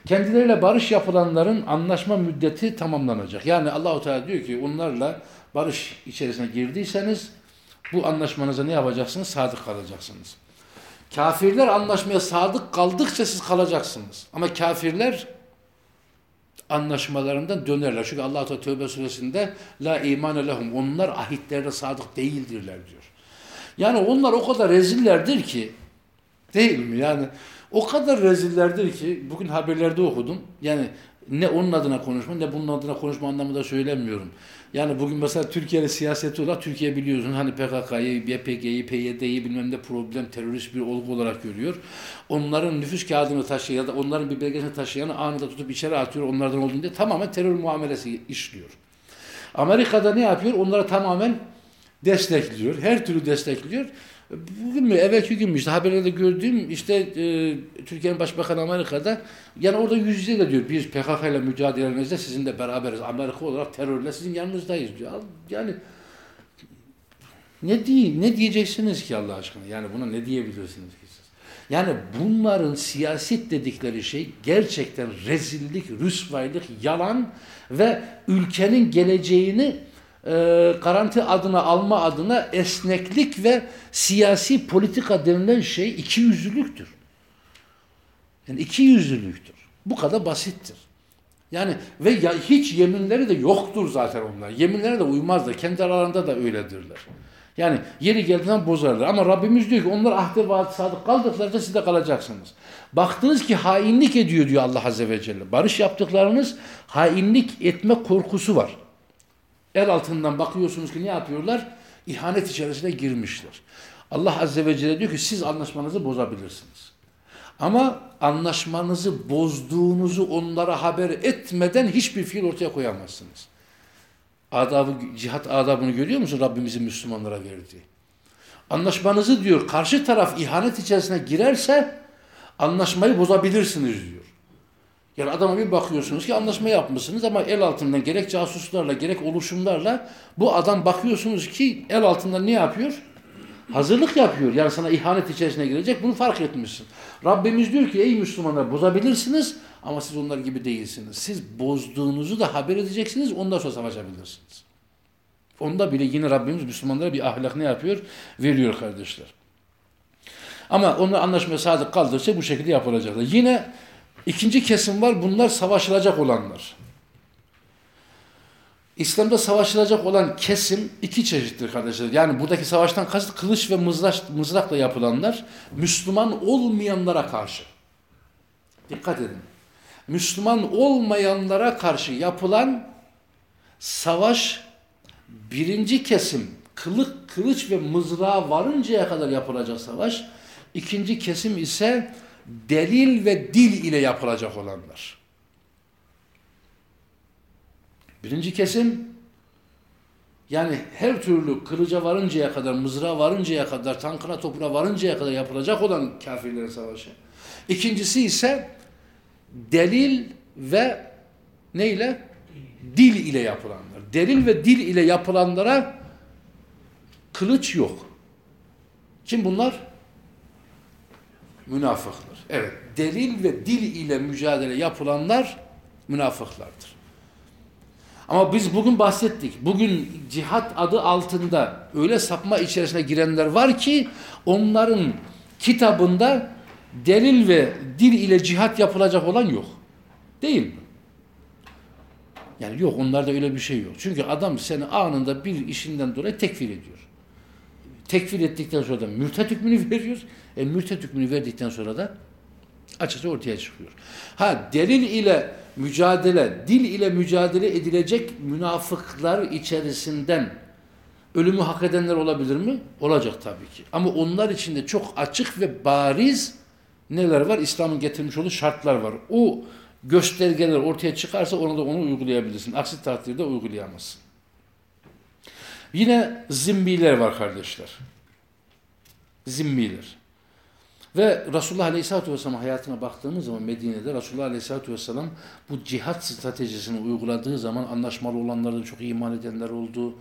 Kendileriyle barış yapılanların anlaşma müddeti tamamlanacak. Yani Allahu Teala diyor ki onlarla barış içerisine girdiyseniz bu anlaşmanıza ne yapacaksınız? Sadık kalacaksınız. Kafirler anlaşmaya sadık kaldıkça siz kalacaksınız. Ama kafirler anlaşmalarından dönerler. Çünkü Allah Teala Tövbe suresinde la imane lehum onlar ahitlerine sadık değildirler diyor. Yani onlar o kadar rezillerdir ki Değil mi? Yani o kadar rezillerdir ki bugün haberlerde okudum. Yani ne onun adına konuşma ne bunun adına konuşma anlamında söylemiyorum. Yani bugün mesela Türkiye'de siyaseti olarak Türkiye biliyorsun hani PKK'yı, YPG'yi, PYD'yi bilmem ne problem terörist bir olgu olarak görüyor. Onların nüfus kağıdını taşıyan ya da onların bir belgesini taşıyanı anında tutup içeri atıyor onlardan olduğunda tamamen terör muamelesi işliyor. Amerika'da ne yapıyor? Onları tamamen destekliyor. Her türlü destekliyor. Bugün mü, evvelki gün mü işte haberlerde gördüğüm işte e, Türkiye'nin Başbakanı Amerika'da yani orada yüz yüze de diyor biz PKK ile mücadelenizde sizinle beraberiz. Amerika olarak terörle sizin yanınızdayız diyor. Yani ne diye, ne diyeceksiniz ki Allah aşkına? Yani buna ne diyebilirsiniz ki siz? Yani bunların siyaset dedikleri şey gerçekten rezillik, rüsvaylık, yalan ve ülkenin geleceğini e, garanti adına alma adına esneklik ve siyasi politika denilen şey iki yüzlülüktür. Yani iki yüzlülüktür. Bu kadar basittir. Yani ve ya, hiç yeminleri de yoktur zaten onlar. Yeminlere de uymazlar. Kendi aralarında da öyledirler. Yani yeri geldiğinden bozarlar. Ama Rabbimiz diyor ki onlar ahde vaat sadık kaldıklarında siz de kalacaksınız. Baktınız ki hainlik ediyor diyor Allah Azze ve Celle. Barış yaptıklarınız hainlik etme korkusu var. El altından bakıyorsunuz ki ne yapıyorlar? İhanet içerisine girmişler. Allah Azze ve Celle diyor ki siz anlaşmanızı bozabilirsiniz. Ama anlaşmanızı bozduğunuzu onlara haber etmeden hiçbir fiil ortaya koyamazsınız. Adabı, cihat adabını görüyor musun Rabbimizin Müslümanlara verdiği? Anlaşmanızı diyor karşı taraf ihanet içerisine girerse anlaşmayı bozabilirsiniz diyor. Yani adama bir bakıyorsunuz ki anlaşma yapmışsınız ama el altından gerek casuslarla gerek oluşumlarla bu adam bakıyorsunuz ki el altından ne yapıyor? Hazırlık yapıyor. Yani sana ihanet içerisine girecek. Bunu fark etmişsin. Rabbimiz diyor ki ey Müslümanlar bozabilirsiniz ama siz onlar gibi değilsiniz. Siz bozduğunuzu da haber edeceksiniz. Ondan sonra savaşabilirsiniz. Onda bile yine Rabbimiz Müslümanlara bir ahlak ne yapıyor? Veriyor kardeşler. Ama onlar anlaşmaya sadık kaldıkça bu şekilde yapılacaklar. Yine ikinci kesim var. Bunlar savaşılacak olanlar. İslam'da savaşılacak olan kesim iki çeşittir kardeşler. Yani buradaki savaştan kasıt kılıç ve mızrak, mızrakla yapılanlar Müslüman olmayanlara karşı. Dikkat edin. Müslüman olmayanlara karşı yapılan savaş birinci kesim kılık, kılıç ve mızrağa varıncaya kadar yapılacak savaş. İkinci kesim ise delil ve dil ile yapılacak olanlar. Birinci kesim yani her türlü kılıca varıncaya kadar, mızrağa varıncaya kadar, tankına topuğuna varıncaya kadar yapılacak olan kafirlerin savaşı. İkincisi ise delil ve neyle? Dil ile yapılanlar. Delil ve dil ile yapılanlara kılıç yok. Kim bunlar? Münafıklar. Evet. Delil ve dil ile mücadele yapılanlar münafıklardır. Ama biz bugün bahsettik. Bugün cihat adı altında öyle sapma içerisine girenler var ki onların kitabında delil ve dil ile cihat yapılacak olan yok. Değil mi? Yani yok onlarda öyle bir şey yok. Çünkü adam seni anında bir işinden dolayı tekfir ediyor. Tekfir ettikten sonra da mürtet hükmünü veriyor. E mürtet hükmünü verdikten sonra da açıkça ortaya çıkıyor. Ha delil ile mücadele, dil ile mücadele edilecek münafıklar içerisinden ölümü hak edenler olabilir mi? Olacak tabii ki. Ama onlar içinde çok açık ve bariz neler var? İslam'ın getirmiş olduğu şartlar var. O göstergeler ortaya çıkarsa onu da onu uygulayabilirsin. Aksi takdirde uygulayamazsın. Yine zimmiler var kardeşler. Zimmiler. Ve Resulullah Aleyhisselatü Vesselam hayatına baktığımız zaman Medine'de Resulullah Aleyhisselatü Vesselam bu cihat stratejisini uyguladığı zaman anlaşmalı olanlardan çok iman edenler oldu.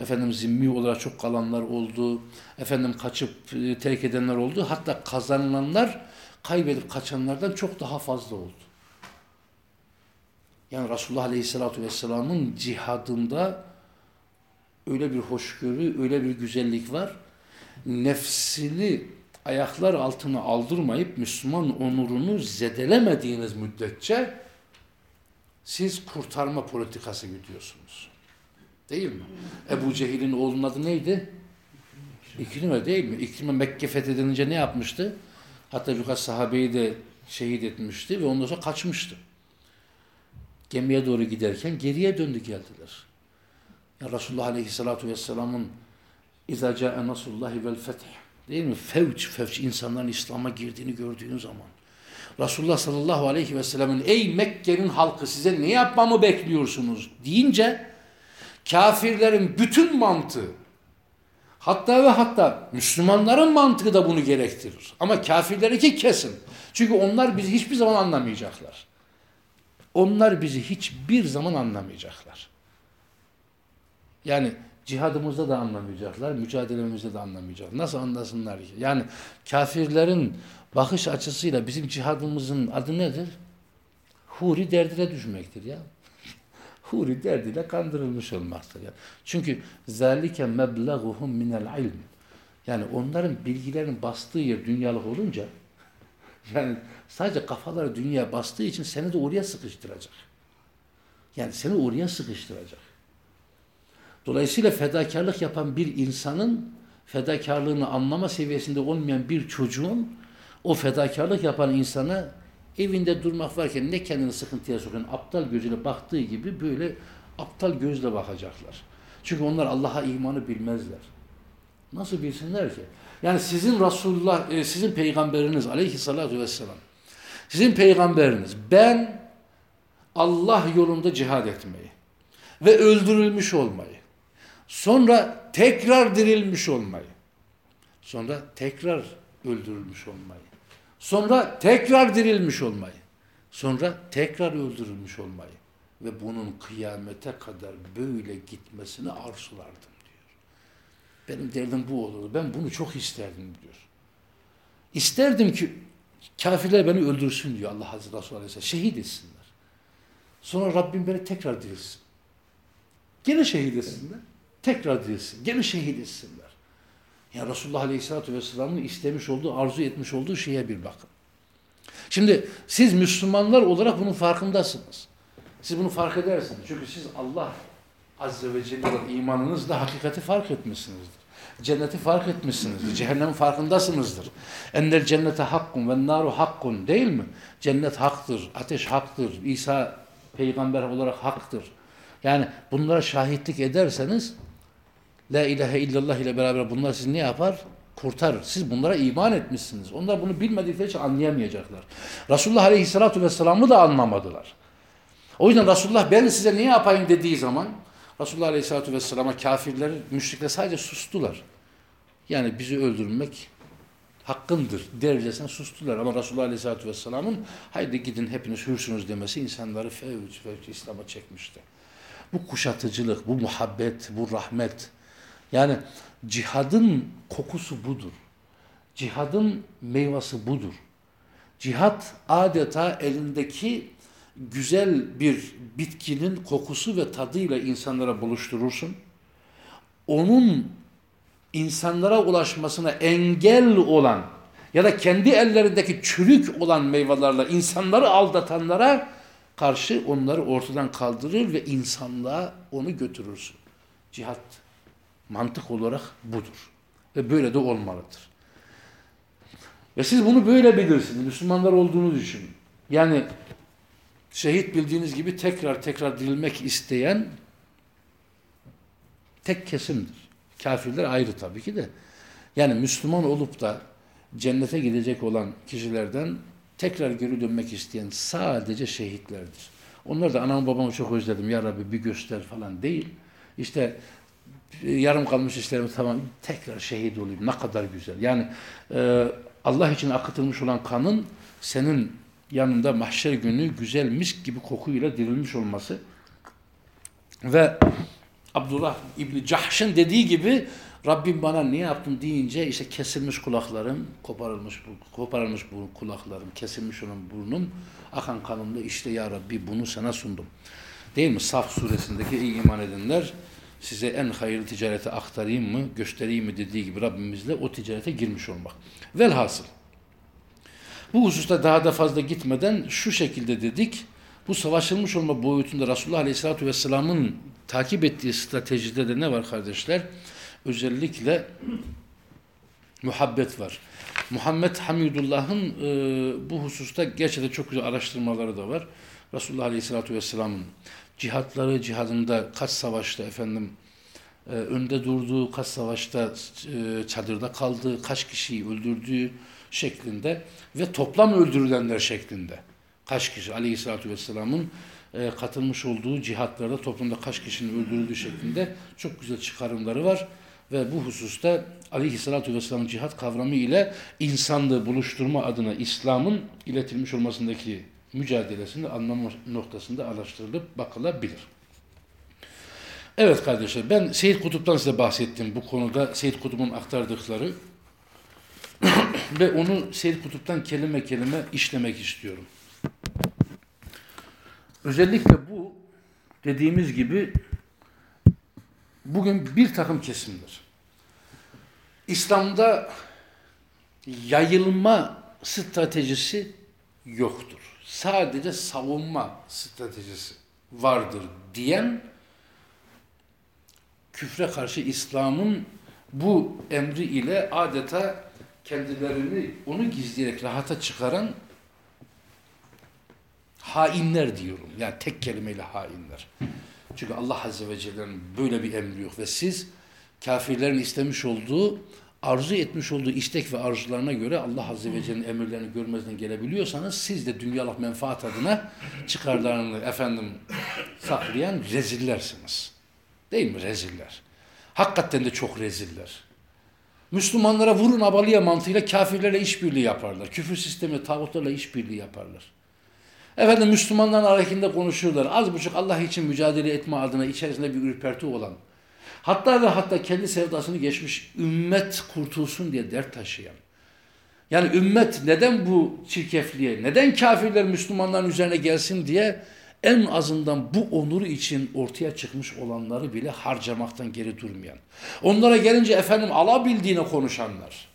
Efendim zimmi olarak çok kalanlar oldu. Efendim kaçıp e, terk edenler oldu. Hatta kazanılanlar kaybedip kaçanlardan çok daha fazla oldu. Yani Resulullah Aleyhisselatü Vesselam'ın cihadında öyle bir hoşgörü, öyle bir güzellik var. Nefsini ayaklar altına aldırmayıp Müslüman onurunu zedelemediğiniz müddetçe siz kurtarma politikası gidiyorsunuz. Değil mi? Ebu Cehil'in oğlunun adı neydi? İkrime değil mi? İkrime Mekke fethedilince ne yapmıştı? Hatta birkaç sahabeyi de şehit etmişti ve ondan sonra kaçmıştı. Gemiye doğru giderken geriye döndü geldiler. Ya Resulullah Aleyhisselatü Vesselam'ın İzâ câe nasrullahi vel feth değil mi? Fevç fevç insanların İslam'a girdiğini gördüğün zaman Resulullah sallallahu aleyhi ve sellem'in ey Mekke'nin halkı size ne yapmamı bekliyorsunuz deyince kafirlerin bütün mantığı hatta ve hatta Müslümanların mantığı da bunu gerektirir. Ama kafirlerinki kesin. Çünkü onlar bizi hiçbir zaman anlamayacaklar. Onlar bizi hiçbir zaman anlamayacaklar. Yani cihadımızda da anlamayacaklar, mücadelemizde de anlamayacaklar. Nasıl anlasınlar ki? Yani kafirlerin bakış açısıyla bizim cihadımızın adı nedir? Huri derdine düşmektir ya. Huri derdiyle kandırılmış olmaktır ya. Çünkü zalike meblaguhum minel ilm. Yani onların bilgilerin bastığı yer dünyalık olunca yani sadece kafaları dünya bastığı için seni de oraya sıkıştıracak. Yani seni oraya sıkıştıracak. Dolayısıyla fedakarlık yapan bir insanın fedakarlığını anlama seviyesinde olmayan bir çocuğun o fedakarlık yapan insana evinde durmak varken ne kendini sıkıntıya sokan aptal gözüyle baktığı gibi böyle aptal gözle bakacaklar. Çünkü onlar Allah'a imanı bilmezler. Nasıl bilsinler ki? Yani sizin Resulullah, e, sizin peygamberiniz aleyhissalatu vesselam, sizin peygamberiniz ben Allah yolunda cihad etmeyi ve öldürülmüş olmayı, sonra tekrar dirilmiş olmayı, sonra tekrar öldürülmüş olmayı, sonra tekrar dirilmiş olmayı, sonra tekrar öldürülmüş olmayı ve bunun kıyamete kadar böyle gitmesini arzulardım diyor. Benim derdim bu olurdu. Ben bunu çok isterdim diyor. İsterdim ki kafirler beni öldürsün diyor Allah Hazreti Resulü Aleyhisselam. Şehit etsinler. Sonra Rabbim beni tekrar dirilsin. Gene şehit etsinler. Tekrar dirilsin. Gene şehit etsinler. Yani Resulullah Aleyhisselatü Vesselam'ın istemiş olduğu, arzu etmiş olduğu şeye bir bakın. Şimdi siz Müslümanlar olarak bunun farkındasınız. Siz bunu fark edersiniz. Çünkü siz Allah Azze ve Celle'nin imanınızla hakikati fark etmişsinizdir. Cenneti fark etmişsinizdir. Cehennemin farkındasınızdır. Ennel cennete hakkun ve naru hakkun değil mi? Cennet haktır, ateş haktır, İsa peygamber olarak haktır. Yani bunlara şahitlik ederseniz La ilahe illallah ile beraber bunlar sizi ne yapar? Kurtarır. Siz bunlara iman etmişsiniz. Onlar bunu bilmedikleri için anlayamayacaklar. Resulullah Aleyhisselatü Vesselam'ı da anlamadılar. O yüzden Resulullah ben size ne yapayım dediği zaman Resulullah Aleyhisselatü Vesselam'a kafirler, müşrikler sadece sustular. Yani bizi öldürmek hakkındır dercesine sustular. Ama Resulullah Aleyhisselatü Vesselam'ın haydi gidin hepiniz hürsünüz demesi insanları fevç fevç İslam'a çekmişti. Bu kuşatıcılık, bu muhabbet, bu rahmet. Yani cihadın kokusu budur. Cihadın meyvası budur. Cihat adeta elindeki güzel bir bitkinin kokusu ve tadıyla insanlara buluşturursun. Onun insanlara ulaşmasına engel olan ya da kendi ellerindeki çürük olan meyvelerle insanları aldatanlara karşı onları ortadan kaldırır ve insanlığa onu götürürsün. Cihat mantık olarak budur. Ve böyle de olmalıdır. Ve siz bunu böyle bilirsiniz. Müslümanlar olduğunu düşünün. Yani şehit bildiğiniz gibi tekrar tekrar dirilmek isteyen tek kesimdir. Kafirler ayrı tabii ki de. Yani Müslüman olup da cennete gidecek olan kişilerden tekrar geri dönmek isteyen sadece şehitlerdir. Onlar da anamı babamı çok özledim ya Rabbi bir göster falan değil. İşte yarım kalmış işlerimi tamam tekrar şehit olayım ne kadar güzel. Yani e, Allah için akıtılmış olan kanın senin yanında mahşer günü güzel misk gibi kokuyla dirilmiş olması ve Abdullah İbni Cahş'ın dediği gibi Rabbim bana ne yaptın deyince işte kesilmiş kulaklarım, koparılmış koparılmış kulaklarım, kesilmiş olan burnum, akan kanımda işte ya Rabbi bunu sana sundum. Değil mi? Saf suresindeki iman edenler size en hayırlı ticarete aktarayım mı, göstereyim mi dediği gibi Rabbimizle o ticarete girmiş olmak. Velhasıl bu hususta daha da fazla gitmeden şu şekilde dedik. Bu savaşılmış olma boyutunda Resulullah Aleyhisselatü Vesselam'ın takip ettiği stratejide de ne var kardeşler? Özellikle muhabbet var. Muhammed Hamidullah'ın e, bu hususta gerçekten çok güzel araştırmaları da var. Resulullah Aleyhisselatü Vesselam'ın cihatları, cihadında kaç savaşta efendim e, önde durduğu, kaç savaşta e, çadırda kaldığı, kaç kişiyi öldürdüğü şeklinde ve toplam öldürülenler şeklinde kaç kişi Aleyhisselatü Vesselam'ın e, katılmış olduğu cihatlarda toplumda kaç kişinin öldürüldüğü şeklinde çok güzel çıkarımları var. Ve bu hususta aleyhissalatü vesselam cihat kavramı ile insanlığı buluşturma adına İslam'ın iletilmiş olmasındaki mücadelesini anlama noktasında araştırılıp bakılabilir. Evet kardeşler ben Seyyid Kutup'tan size bahsettim bu konuda Seyyid Kutup'un aktardıkları ve onu Seyyid Kutup'tan kelime kelime işlemek istiyorum. Özellikle bu dediğimiz gibi bugün bir takım kesimler. İslam'da yayılma stratejisi yoktur. Sadece savunma stratejisi vardır diyen küfre karşı İslam'ın bu emri ile adeta kendilerini onu gizleyerek rahata çıkaran hainler diyorum. Yani tek kelimeyle hainler. Çünkü Allah Azze ve Celle'nin böyle bir emri yok ve siz kafirlerin istemiş olduğu, arzu etmiş olduğu istek ve arzularına göre Allah Azze ve Celle'nin emirlerini görmezden gelebiliyorsanız siz de dünyalık menfaat adına çıkarlarını efendim saklayan rezillersiniz. Değil mi? Reziller. Hakikaten de çok reziller. Müslümanlara vurun abalıya mantığıyla kafirlerle işbirliği yaparlar. Küfür sistemi, tağutlarla işbirliği yaparlar. Efendim Müslümanların aleyhinde konuşuyorlar. Az buçuk Allah için mücadele etme adına içerisinde bir ürperti olan. Hatta ve hatta kendi sevdasını geçmiş ümmet kurtulsun diye dert taşıyan. Yani ümmet neden bu çirkefliğe, neden kafirler Müslümanların üzerine gelsin diye en azından bu onuru için ortaya çıkmış olanları bile harcamaktan geri durmayan. Onlara gelince efendim alabildiğine konuşanlar.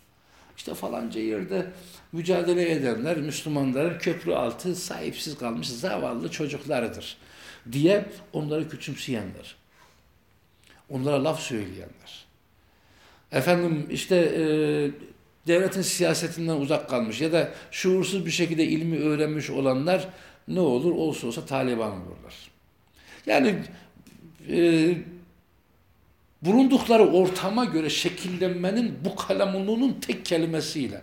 İşte falanca yerde mücadele edenler Müslümanların köprü altı sahipsiz kalmış zavallı çocuklarıdır diye onları küçümseyenler. Onlara laf söyleyenler. Efendim işte e, devletin siyasetinden uzak kalmış ya da şuursuz bir şekilde ilmi öğrenmiş olanlar ne olur olsa olsa Taliban olurlar. Yani e, bulundukları ortama göre şekillenmenin bu kalamunluğunun tek kelimesiyle.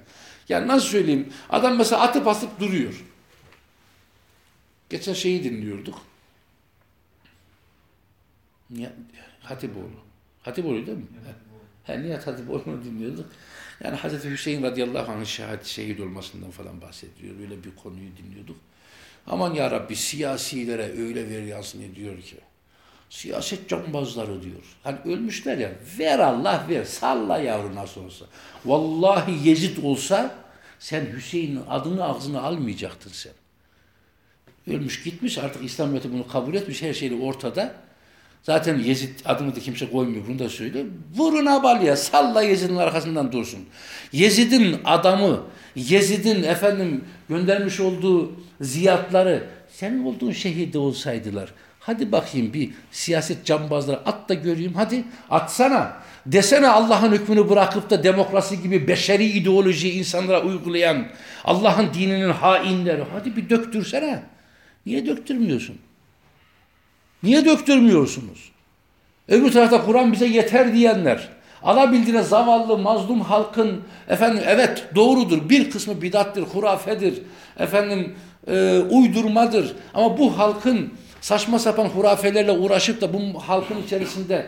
Yani nasıl söyleyeyim? Adam mesela atıp asıp duruyor. Geçen şeyi dinliyorduk. Ya, Hatipoğlu. Hatipoğlu değil mi? He, Nihat Hatipoğlu'nu dinliyorduk. Yani Hazreti Hüseyin radıyallahu anh'ın şehit, şehit olmasından falan bahsediyor. Öyle bir konuyu dinliyorduk. Aman ya Rabbi siyasilere öyle veryansın ediyor ki. Siyaset cambazları diyor. Hani ölmüşler ya. Ver Allah ver. Salla yavru nasıl olsa. Vallahi Yezid olsa sen Hüseyin'in adını ağzına almayacaktın sen. Ölmüş gitmiş artık İslam bunu kabul etmiş her şeyle ortada. Zaten Yezid adını da kimse koymuyor bunu da söyle. Vurun abalıya salla Yezid'in arkasından dursun. Yezid'in adamı, Yezid'in efendim göndermiş olduğu ziyatları senin olduğun şehirde olsaydılar. Hadi bakayım bir siyaset cambazları at da göreyim hadi atsana. Desene Allah'ın hükmünü bırakıp da demokrasi gibi beşeri ideolojiyi insanlara uygulayan Allah'ın dininin hainleri hadi bir döktürsene. Niye döktürmüyorsun? Niye döktürmüyorsunuz? Öbür tarafta Kur'an bize yeter diyenler, alabildiğine zavallı, mazlum halkın, efendim evet doğrudur, bir kısmı bidattir, hurafedir, efendim e, uydurmadır. Ama bu halkın saçma sapan hurafelerle uğraşıp da bu halkın içerisinde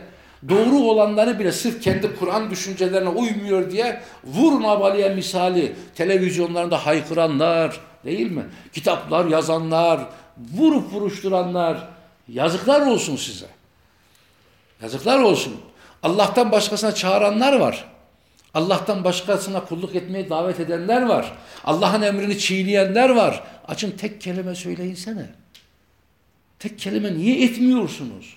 doğru olanları bile sırf kendi Kur'an düşüncelerine uymuyor diye vurun abalıya misali televizyonlarında haykıranlar değil mi? Kitaplar yazanlar, vurup vuruşturanlar, Yazıklar olsun size. Yazıklar olsun. Allah'tan başkasına çağıranlar var. Allah'tan başkasına kulluk etmeye davet edenler var. Allah'ın emrini çiğneyenler var. Açın tek kelime söyleyinsene. Tek kelime niye etmiyorsunuz?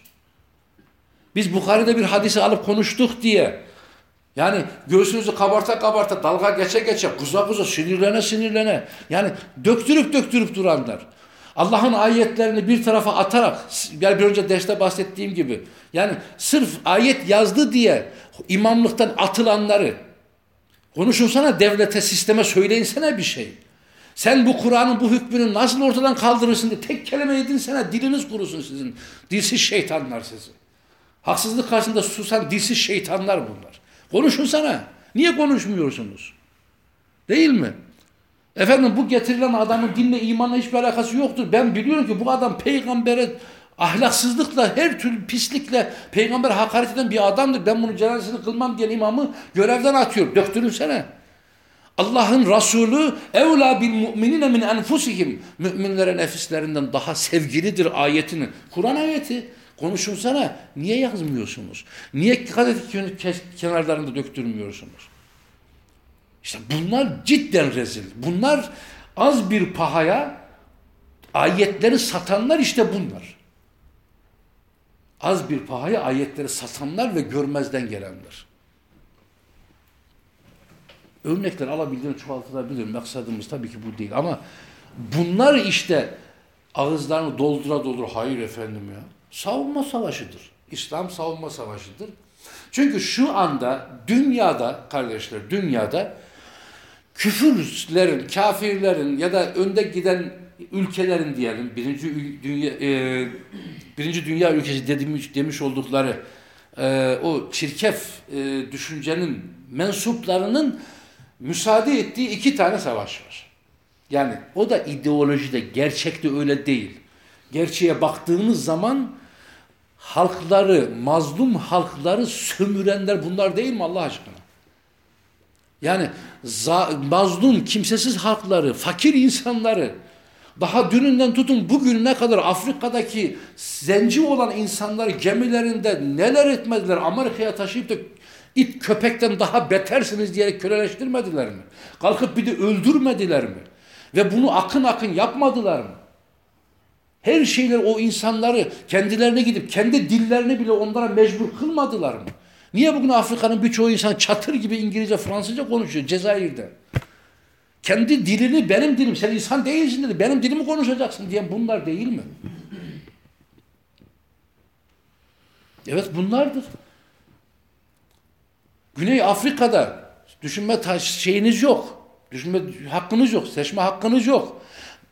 Biz Bukhari'de bir hadisi alıp konuştuk diye yani göğsünüzü kabarta kabarta dalga geçe geçe kuza kuza sinirlene sinirlene yani döktürüp döktürüp duranlar. Allah'ın ayetlerini bir tarafa atarak, yani bir önce derste bahsettiğim gibi, yani sırf ayet yazdı diye imamlıktan atılanları, Konuşunsana devlete, sisteme söyleyinsene bir şey. Sen bu Kur'an'ın bu hükmünü nasıl ortadan kaldırırsın diye tek kelime edinsene diliniz kurusun sizin. Dilsiz şeytanlar sizi. Haksızlık karşısında susan dilsiz şeytanlar bunlar. Konuşunsana. Niye konuşmuyorsunuz? Değil mi? Efendim bu getirilen adamın dinle imanla hiçbir alakası yoktur. Ben biliyorum ki bu adam peygambere ahlaksızlıkla her türlü pislikle peygamber hakaret eden bir adamdır. Ben bunu cenazesini kılmam diyen imamı görevden atıyor. Döktürünsene. Allah'ın Resulü evla bil mu'minine min enfusihim. Müminlere nefislerinden daha sevgilidir ayetini. Kur'an ayeti. Konuşunsana. Niye yazmıyorsunuz? Niye gazete kenarlarında döktürmüyorsunuz? İşte bunlar cidden rezil. Bunlar az bir pahaya ayetleri satanlar işte bunlar. Az bir pahaya ayetleri satanlar ve görmezden gelenler. Örnekler alabildiğini çoğaltılabilir. Maksadımız tabii ki bu değil. Ama bunlar işte ağızlarını doldura doldura hayır efendim ya. Savunma savaşıdır. İslam savunma savaşıdır. Çünkü şu anda dünyada kardeşler dünyada küfürlerin, kafirlerin ya da önde giden ülkelerin diyelim birinci dünya e, birinci dünya ülkesi demiş, demiş oldukları e, o çirkef e, düşüncenin mensuplarının müsaade ettiği iki tane savaş var. Yani o da ideolojide, gerçekte öyle değil. Gerçeğe baktığınız zaman halkları, mazlum halkları sömürenler bunlar değil mi Allah aşkına? Yani mazlum, kimsesiz halkları, fakir insanları, daha dününden tutun bugününe kadar Afrika'daki zenci olan insanları gemilerinde neler etmediler? Amerika'ya taşıyıp da it köpekten daha betersiniz diyerek köleleştirmediler mi? Kalkıp bir de öldürmediler mi? Ve bunu akın akın yapmadılar mı? Her şeyler o insanları kendilerine gidip kendi dillerini bile onlara mecbur kılmadılar mı? Niye bugün Afrika'nın birçoğu insan çatır gibi İngilizce, Fransızca konuşuyor Cezayir'de? Kendi dilini benim dilim, sen insan değilsin dedi. Benim dilimi konuşacaksın diyen bunlar değil mi? Evet bunlardır. Güney Afrika'da düşünme taş şeyiniz yok. Düşünme hakkınız yok. Seçme hakkınız yok.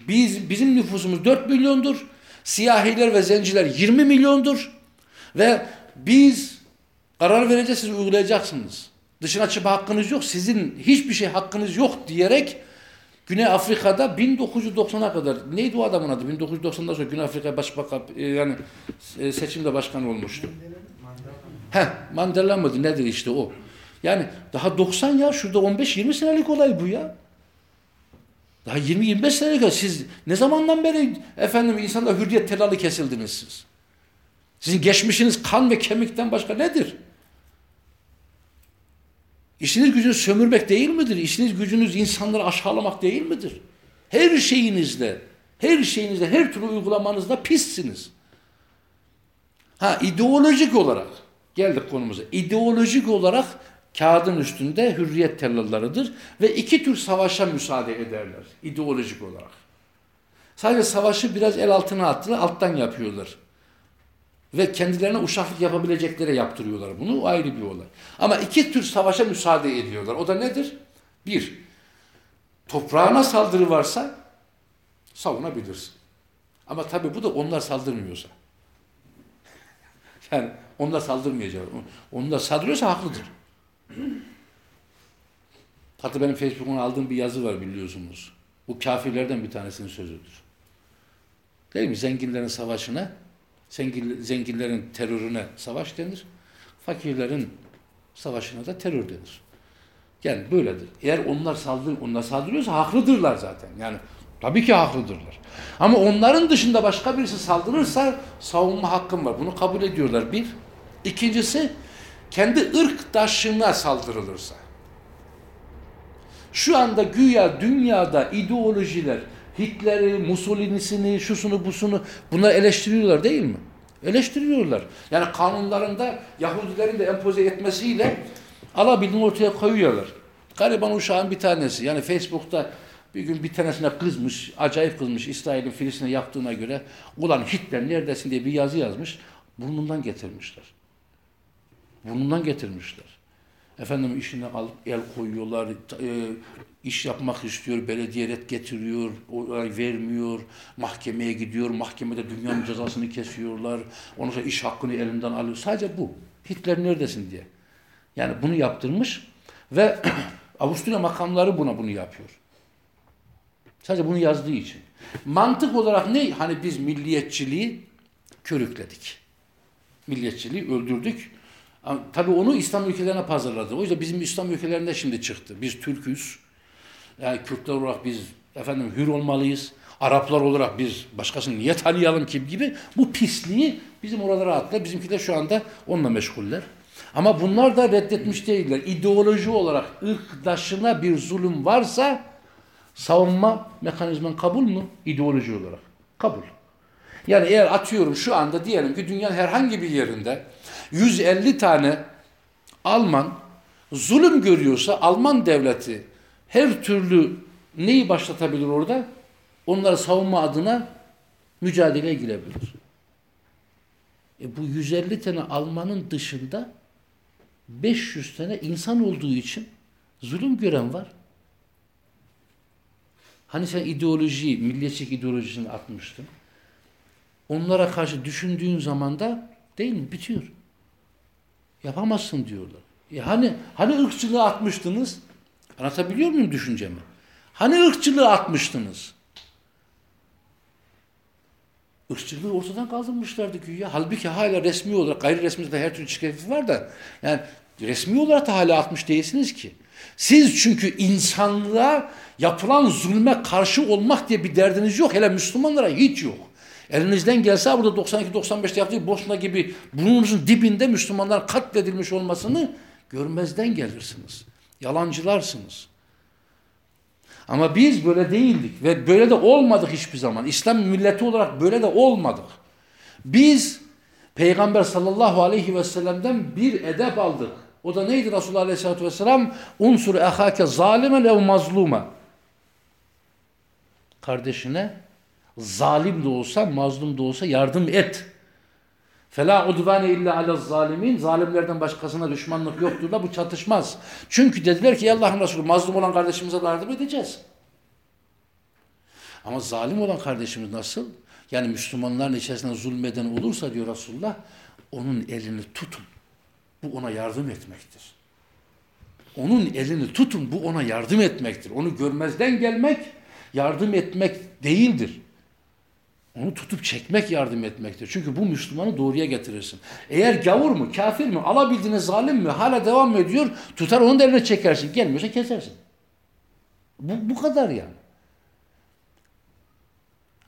Biz bizim nüfusumuz 4 milyondur. Siyahiler ve zenciler 20 milyondur. Ve biz karar vereceğiz siz uygulayacaksınız. Dışına çıkma hakkınız yok. Sizin hiçbir şey hakkınız yok diyerek Güney Afrika'da 1990'a kadar neydi o adamın adı? 1990'dan sonra Güney Afrika başbakan e, yani e, seçimde başkan olmuştu. He, Mandela mıydı nedir işte o. Yani daha 90 ya şurada 15-20 senelik olay bu ya. Daha 20-25 senelik siz ne zamandan beri efendim insanda hürriyet telalı kesildiniz siz? Sizin geçmişiniz kan ve kemikten başka nedir? İşiniz gücünüz sömürmek değil midir? İşiniz gücünüz insanları aşağılamak değil midir? Her şeyinizde, her şeyinizde, her türlü uygulamanızda pissiniz. Ha ideolojik olarak geldik konumuza. İdeolojik olarak kağıdın üstünde hürriyet tellallarıdır ve iki tür savaşa müsaade ederler ideolojik olarak. Sadece savaşı biraz el altına attılar, alttan yapıyorlar. Ve kendilerine uşaklık yapabileceklere yaptırıyorlar bunu. O ayrı bir olay. Ama iki tür savaşa müsaade ediyorlar. O da nedir? Bir, toprağına saldırı varsa savunabilirsin. Ama tabi bu da onlar saldırmıyorsa. Yani onlar saldırmayacak. Onlar saldırıyorsa haklıdır. Hatta benim Facebook'un aldığım bir yazı var biliyorsunuz. Bu kafirlerden bir tanesinin sözüdür. Değil mi? Zenginlerin savaşına, zenginlerin terörüne savaş denir. Fakirlerin savaşına da terör denir. Yani böyledir. Eğer onlar saldır, onlar saldırıyorsa haklıdırlar zaten. Yani tabii ki haklıdırlar. Ama onların dışında başka birisi saldırırsa savunma hakkım var. Bunu kabul ediyorlar bir. İkincisi kendi ırktaşına saldırılırsa. Şu anda güya dünyada ideolojiler Hitler'i, Mussolini'sini, şusunu, busunu bunlar eleştiriyorlar değil mi? Eleştiriyorlar. Yani kanunlarında Yahudilerin de empoze etmesiyle alabildiğini ortaya koyuyorlar. Gariban uşağın bir tanesi yani Facebook'ta bir gün bir tanesine kızmış, acayip kızmış İsrail'in Filistin'e yaptığına göre ulan Hitler neredesin diye bir yazı yazmış. Burnundan getirmişler. Burnundan getirmişler. Efendim işine alıp el koyuyorlar. E, iş yapmak istiyor, belediye ret getiriyor, onay vermiyor, mahkemeye gidiyor, mahkemede dünyanın cezasını kesiyorlar. Ondan sonra iş hakkını elinden alıyor. Sadece bu. Hitler neredesin diye. Yani bunu yaptırmış ve Avusturya makamları buna bunu yapıyor. Sadece bunu yazdığı için. Mantık olarak ne? Hani biz milliyetçiliği körükledik. Milliyetçiliği öldürdük. Tabii onu İslam ülkelerine pazarladı. O yüzden bizim İslam ülkelerinde şimdi çıktı. Biz Türk'üz. Yani Kürtler olarak biz efendim hür olmalıyız. Araplar olarak biz başkasını niye tanıyalım ki gibi bu pisliği bizim oralara attılar. Bizimkiler şu anda onunla meşguller. Ama bunlar da reddetmiş değiller. İdeoloji olarak ırkdaşına bir zulüm varsa savunma mekanizman kabul mü? İdeoloji olarak. Kabul. Yani eğer atıyorum şu anda diyelim ki dünyanın herhangi bir yerinde 150 tane Alman zulüm görüyorsa Alman devleti her türlü neyi başlatabilir orada? Onları savunma adına mücadeleye girebilir. E bu 150 tane Almanın dışında 500 tane insan olduğu için zulüm gören var. Hani sen ideoloji, milliyetçilik ideolojisini atmıştın. Onlara karşı düşündüğün zaman da değil mi? Bitiyor. Yapamazsın diyorlar. E hani hani ırkçılığı atmıştınız? Anlatabiliyor muyum düşüncemi? Hani ırkçılığı atmıştınız? Irkçılığı ortadan kaldırmışlardı güya. Halbuki hala resmi olarak, gayri resmi de her türlü şikayeti var da yani resmi olarak da hala atmış değilsiniz ki. Siz çünkü insanlığa yapılan zulme karşı olmak diye bir derdiniz yok. Hele Müslümanlara hiç yok. Elinizden gelse burada 92-95'te yaptığı Bosna gibi burnunuzun dibinde Müslümanlar katledilmiş olmasını görmezden gelirsiniz. Yalancılarsınız. Ama biz böyle değildik ve böyle de olmadık hiçbir zaman. İslam milleti olarak böyle de olmadık. Biz Peygamber sallallahu aleyhi ve sellem'den bir edep aldık. O da neydi Resulullah aleyhissalatü vesselam? Unsur ehake zalimen ev mazluma. Kardeşine zalim de olsa, mazlum da olsa yardım et. Fela udvane illa ala zalimin. Zalimlerden başkasına düşmanlık yoktur da bu çatışmaz. Çünkü dediler ki Allah'ın Resulü mazlum olan kardeşimize yardım edeceğiz. Ama zalim olan kardeşimiz nasıl? Yani Müslümanların içerisinde zulmeden olursa diyor Resulullah onun elini tutun. Bu ona yardım etmektir. Onun elini tutun bu ona yardım etmektir. Onu görmezden gelmek yardım etmek değildir. Onu tutup çekmek yardım etmektir. Çünkü bu Müslümanı doğruya getirirsin. Eğer gavur mu, kafir mi, alabildiğiniz zalim mi hala devam ediyor, tutar onun da eline çekersin. Gelmiyorsa kesersin. Bu, bu kadar yani.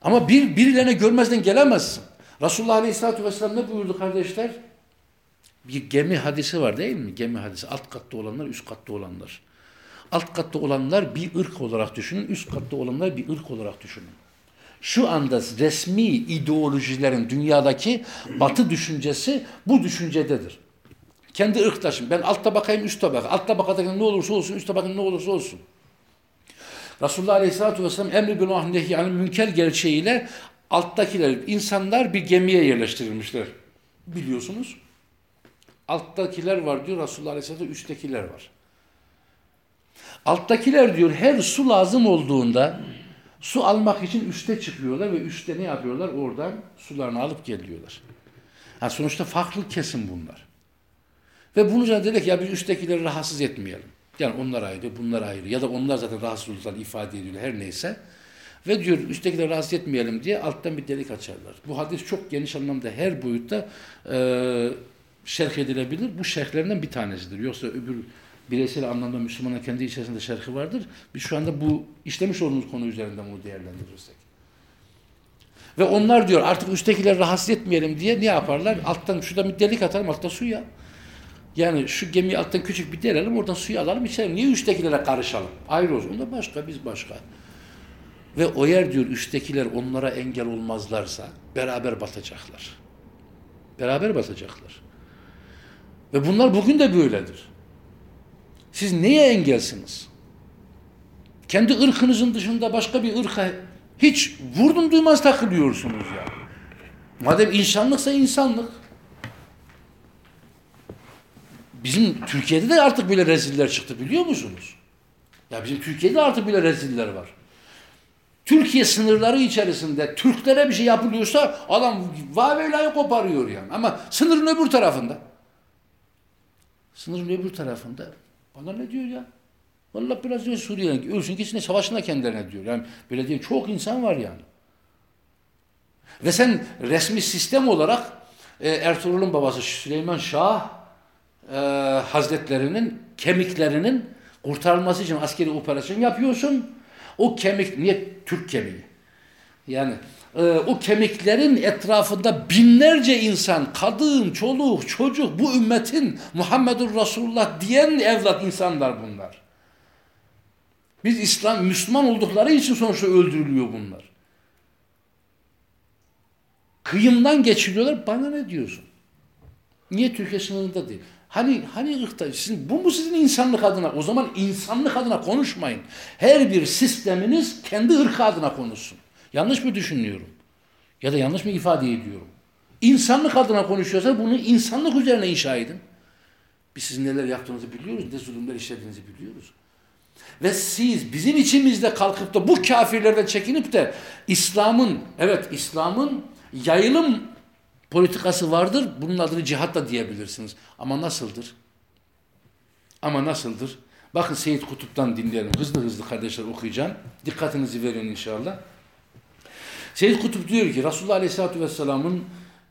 Ama bir, birilerine görmezden gelemezsin. Resulullah Aleyhisselatü Vesselam ne buyurdu kardeşler? Bir gemi hadisi var değil mi? Gemi hadisi. Alt katta olanlar, üst katta olanlar. Alt katta olanlar bir ırk olarak düşünün, üst katta olanlar bir ırk olarak düşünün şu anda resmi ideolojilerin dünyadaki batı düşüncesi bu düşüncededir. Kendi ırktaşım. Ben alt tabakayım üst tabaka. Alt tabakadaki ne olursa olsun üst tabakın ne olursa olsun. Resulullah Aleyhisselatü Vesselam emri bil mahnehi yani münker gerçeğiyle alttakiler, insanlar bir gemiye yerleştirilmişler. Biliyorsunuz. Alttakiler var diyor Resulullah Aleyhisselatü üsttekiler var. Alttakiler diyor her su lazım olduğunda Su almak için üste çıkıyorlar ve üstte ne yapıyorlar? Oradan sularını alıp geliyorlar. Yani sonuçta farklı kesim bunlar. Ve üzerine dedik ya biz üsttekileri rahatsız etmeyelim. Yani onlar ayrı, bunlar ayrı. Ya da onlar zaten rahatsız olduklarını ifade ediyorlar her neyse. Ve diyor üsttekileri rahatsız etmeyelim diye alttan bir delik açarlar. Bu hadis çok geniş anlamda her boyutta e, şerh edilebilir. Bu şerhlerinden bir tanesidir. Yoksa öbür bireysel anlamda Müslümanın kendi içerisinde şerhi vardır. Biz şu anda bu işlemiş olduğumuz konu üzerinden bunu değerlendirirsek. Ve onlar diyor artık üsttekileri rahatsız etmeyelim diye ne yaparlar? Alttan şurada bir delik atalım altta suya. Yani şu gemiyi alttan küçük bir delelim oradan suyu alalım içelim. Niye üsttekilere karışalım? Ayrı olsun. Onda başka biz başka. Ve o yer diyor üsttekiler onlara engel olmazlarsa beraber batacaklar. Beraber batacaklar. Ve bunlar bugün de böyledir. Siz neye engelsiniz? Kendi ırkınızın dışında başka bir ırka hiç vurdum duymaz takılıyorsunuz ya. Madem insanlıksa insanlık. bizim Türkiye'de de artık böyle reziller çıktı biliyor musunuz? Ya bizim Türkiye'de artık böyle reziller var. Türkiye sınırları içerisinde Türklere bir şey yapılıyorsa adam vavelayı koparıyor yani. Ama sınırın öbür tarafında. Sınırın öbür tarafında. Bana ne diyor ya? Vallahi biraz diyor Suriye'nin ölsün gitsin savaşına kendilerine diyor. Yani böyle diyen çok insan var yani. Ve sen resmi sistem olarak e, Ertuğrul'un babası Süleyman Şah e, Hazretlerinin kemiklerinin kurtarılması için askeri operasyon yapıyorsun. O kemik, niye Türk kemiği? Yani e, o kemiklerin etrafında binlerce insan, kadın, çoluk, çocuk, bu ümmetin Muhammedur Resulullah diyen evlat insanlar bunlar. Biz İslam, Müslüman oldukları için sonuçta öldürülüyor bunlar. Kıyımdan geçiriyorlar, bana ne diyorsun? Niye Türkiye sınırında değil? Hani hani ırkta, sizin, bu mu sizin insanlık adına? O zaman insanlık adına konuşmayın. Her bir sisteminiz kendi ırkı adına konuşsun. Yanlış mı düşünüyorum? Ya da yanlış mı ifade ediyorum? İnsanlık adına konuşuyorsa bunu insanlık üzerine inşa edin. Biz sizin neler yaptığınızı biliyoruz, ne zulümler işlediğinizi biliyoruz. Ve siz bizim içimizde kalkıp da bu kafirlerden çekinip de İslam'ın, evet İslam'ın yayılım politikası vardır. Bunun adını cihat da diyebilirsiniz. Ama nasıldır? Ama nasıldır? Bakın Seyyid Kutup'tan dinleyelim. Hızlı hızlı kardeşler okuyacağım. Dikkatinizi verin inşallah. Seyyid Kutup diyor ki Resulullah Aleyhisselatü Vesselam'ın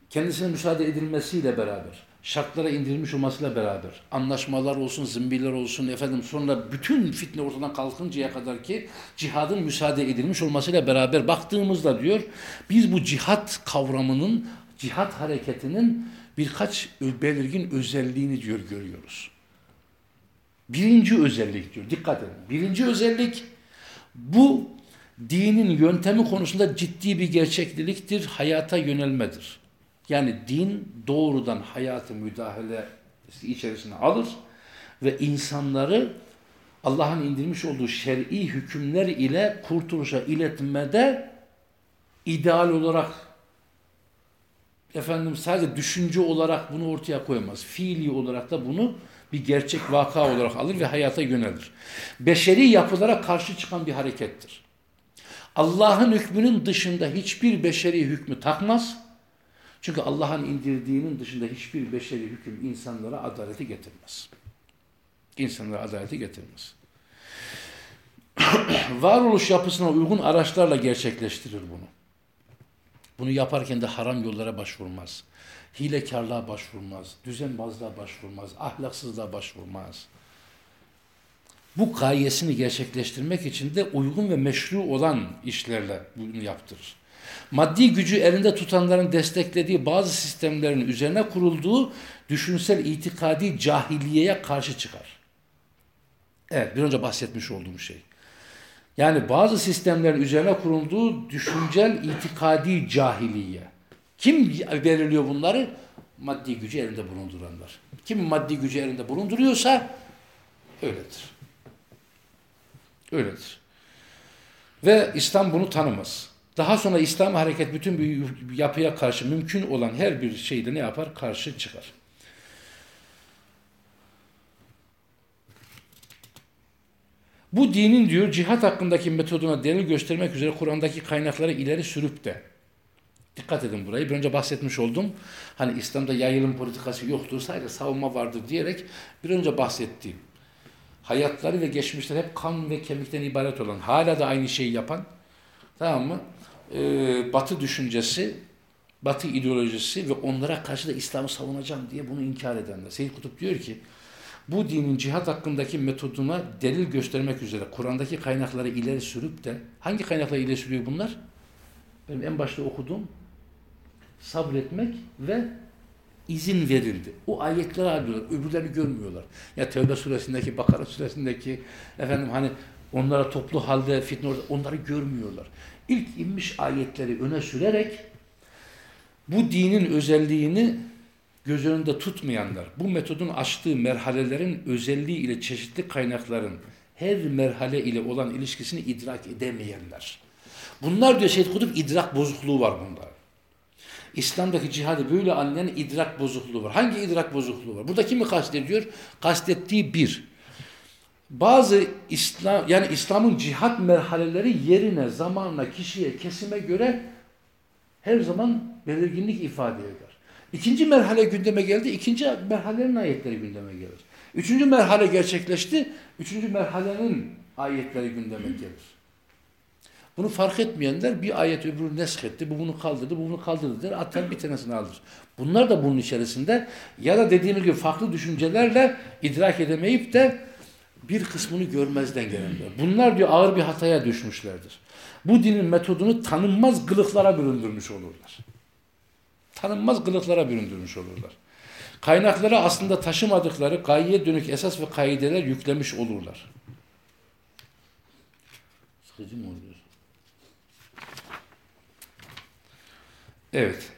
kendisine müsaade edilmesiyle beraber şartlara indirilmiş olmasıyla beraber anlaşmalar olsun, zimbiler olsun efendim sonra bütün fitne ortadan kalkıncaya kadar ki cihadın müsaade edilmiş olmasıyla beraber baktığımızda diyor biz bu cihat kavramının cihat hareketinin birkaç belirgin özelliğini diyor görüyoruz. Birinci özellik diyor dikkat edin. Birinci özellik bu dinin yöntemi konusunda ciddi bir gerçekliliktir, hayata yönelmedir. Yani din doğrudan hayatı müdahale içerisine alır ve insanları Allah'ın indirmiş olduğu şer'i hükümler ile kurtuluşa iletmede ideal olarak efendim sadece düşünce olarak bunu ortaya koyamaz. Fiili olarak da bunu bir gerçek vaka olarak alır ve hayata yönelir. Beşeri yapılara karşı çıkan bir harekettir. Allah'ın hükmünün dışında hiçbir beşeri hükmü takmaz çünkü Allah'ın indirdiğinin dışında hiçbir beşeri hüküm insanlara adaleti getirmez. İnsanlara adaleti getirmez. Varoluş yapısına uygun araçlarla gerçekleştirir bunu. Bunu yaparken de haram yollara başvurmaz. Hilekarlığa başvurmaz. Düzenbazlığa başvurmaz. Ahlaksızlığa başvurmaz. Bu gayesini gerçekleştirmek için de uygun ve meşru olan işlerle bunu yaptırır maddi gücü elinde tutanların desteklediği bazı sistemlerin üzerine kurulduğu düşünsel itikadi cahiliyeye karşı çıkar. Evet bir önce bahsetmiş olduğum şey. Yani bazı sistemlerin üzerine kurulduğu düşüncel itikadi cahiliye. Kim belirliyor bunları? Maddi gücü elinde bulunduranlar. Kim maddi gücü elinde bulunduruyorsa öyledir. Öyledir. Ve İslam bunu tanımaz. Daha sonra İslam hareket bütün bir yapıya karşı mümkün olan her bir şeyde ne yapar? Karşı çıkar. Bu dinin diyor cihat hakkındaki metoduna delil göstermek üzere Kur'an'daki kaynakları ileri sürüp de dikkat edin burayı. Bir önce bahsetmiş oldum. Hani İslam'da yayılım politikası yoktur sadece savunma vardır diyerek bir önce bahsettiğim hayatları ve geçmişleri hep kan ve kemikten ibaret olan hala da aynı şeyi yapan tamam mı? e, batı düşüncesi, batı ideolojisi ve onlara karşı da İslam'ı savunacağım diye bunu inkar edenler. Seyyid Kutup diyor ki, bu dinin cihat hakkındaki metoduna delil göstermek üzere Kur'an'daki kaynakları ileri sürüp de, hangi kaynakları ileri sürüyor bunlar? Benim en başta okuduğum sabretmek ve izin verildi. O ayetleri alıyorlar, öbürlerini görmüyorlar. Ya Tevbe suresindeki, Bakara suresindeki efendim hani onlara toplu halde fitne onları görmüyorlar ilk inmiş ayetleri öne sürerek bu dinin özelliğini göz önünde tutmayanlar, bu metodun açtığı merhalelerin özelliği ile çeşitli kaynakların her merhale ile olan ilişkisini idrak edemeyenler. Bunlar diyor Seyyid Kutup idrak bozukluğu var bunda. İslam'daki cihadı böyle anlayan idrak bozukluğu var. Hangi idrak bozukluğu var? Burada kimi kastediyor? Kastettiği bir. Bazı İslam yani İslam'ın cihat merhaleleri yerine, zamanla, kişiye, kesime göre her zaman belirginlik ifade eder. İkinci merhale gündeme geldi. ikinci merhalenin ayetleri gündeme gelir. Üçüncü merhale gerçekleşti. Üçüncü merhalenin ayetleri gündeme gelir. Bunu fark etmeyenler bir ayet öbürünü nesketti, bu bunu kaldırdı, bu bunu kaldırdı der, atar bir tanesini alır. Bunlar da bunun içerisinde ya da dediğimiz gibi farklı düşüncelerle idrak edemeyip de bir kısmını görmezden gelenler. Bunlar diyor ağır bir hataya düşmüşlerdir. Bu dinin metodunu tanınmaz kılıklara büründürmüş olurlar. Tanınmaz kılıklara büründürmüş olurlar. Kaynaklara aslında taşımadıkları gayeye dönük esas ve kaideler yüklemiş olurlar. Sıkıcı mı oluyor? Evet.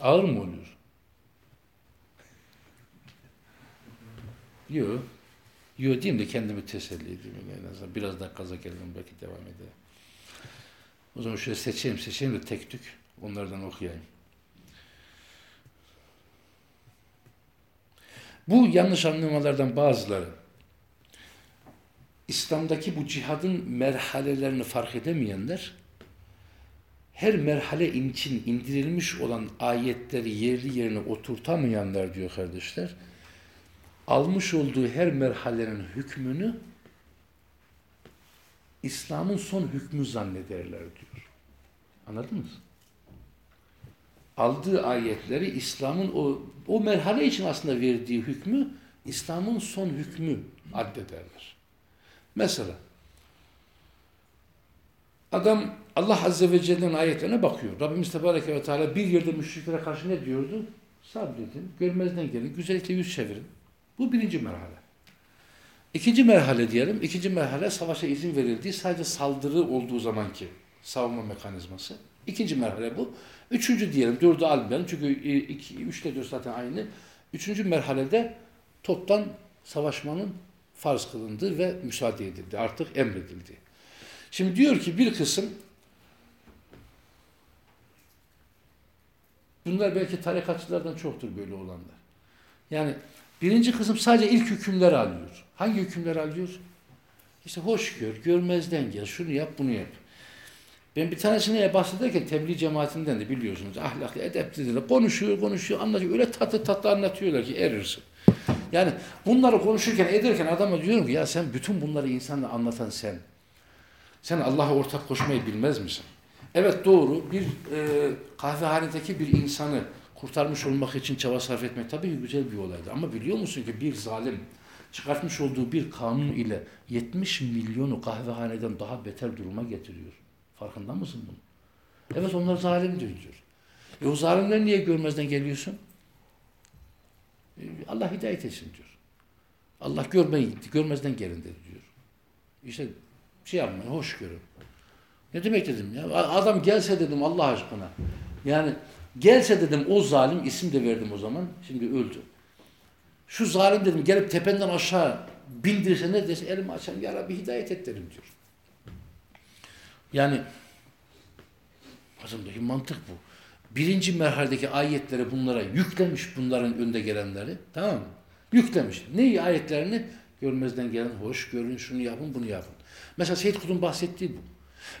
Ağır mı oluyor? Yok. Yok diyeyim de kendimi teselli edeyim en azından. Biraz daha kaza gelelim belki devam edelim. O zaman şöyle seçeyim seçeyim de tek tük onlardan okuyayım. Bu yanlış anlamalardan bazıları İslam'daki bu cihadın merhalelerini fark edemeyenler her merhale için indirilmiş olan ayetleri yerli yerine oturtamayanlar diyor kardeşler almış olduğu her merhalenin hükmünü İslam'ın son hükmü zannederler diyor. Anladınız? Aldığı ayetleri İslam'ın o, o merhale için aslında verdiği hükmü İslam'ın son hükmü addederler. Mesela adam Allah Azze ve Celle'nin ayetlerine bakıyor. Rabbimiz Tebareke ve Teala bir yerde müşriklere karşı ne diyordu? Sabredin, görmezden gelin, güzellikle yüz çevirin. Bu birinci merhale. İkinci merhale diyelim. İkinci merhale savaşa izin verildiği sadece saldırı olduğu zamanki savunma mekanizması. İkinci merhale bu. Üçüncü diyelim. Dördü almayalım. Çünkü iki, üçle dört zaten aynı. Üçüncü merhalede toptan savaşmanın farz kılındığı ve müsaade edildi. Artık emredildi. Şimdi diyor ki bir kısım bunlar belki tarikatçılardan çoktur böyle olanlar. Yani Birinci kısım sadece ilk hükümleri alıyor. Hangi hükümleri alıyor? İşte hoş gör, görmezden gel, şunu yap, bunu yap. Ben bir tanesine bahsederken tebliğ cemaatinden de biliyorsunuz ahlaklı, edepli de konuşuyor, konuşuyor, anlatıyor. Öyle tatlı tatlı anlatıyorlar ki erirsin. Yani bunları konuşurken, ederken adama diyorum ki ya sen bütün bunları insanla anlatan sen. Sen Allah'a ortak koşmayı bilmez misin? Evet doğru bir e, kahvehanedeki bir insanı kurtarmış olmak için çaba sarf etmek tabii güzel bir olaydı. Ama biliyor musun ki bir zalim çıkartmış olduğu bir kanun ile 70 milyonu kahvehaneden daha beter duruma getiriyor. Farkında mısın bunu? Evet onlar zalimdir diyor. E o zalimleri niye görmezden geliyorsun? E, Allah hidayet etsin diyor. Allah görmeyin, görmezden gelin dedi diyor. İşte şey yapmayın, hoş görün. Ne demek dedim ya? Adam gelse dedim Allah aşkına. Yani Gelse dedim o zalim isim de verdim o zaman. Şimdi öldü. Şu zalim dedim gelip tependen aşağı bindirse ne dese elimi açarım ya Rabbi hidayet et derim diyor. Yani azımdaki mantık bu. Birinci merhaledeki ayetleri bunlara yüklemiş bunların önde gelenleri. Tamam mı? Yüklemiş. Neyi ayetlerini? Görmezden gelen hoş görün şunu yapın bunu yapın. Mesela Seyyid Kut'un bahsettiği bu.